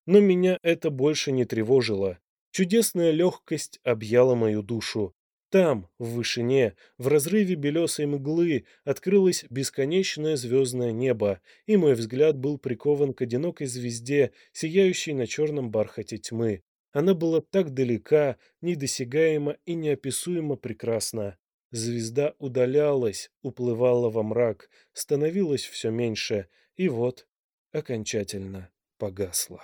Но меня это больше не тревожило. Чудесная легкость объяла мою душу. Там, в вышине, в разрыве белесой мглы, открылось бесконечное звездное небо, и мой взгляд был прикован к одинокой звезде, сияющей на черном бархате тьмы. Она была так далека, недосягаема и неописуемо прекрасна. Звезда удалялась, уплывала во мрак, становилась все меньше, и вот окончательно погасла.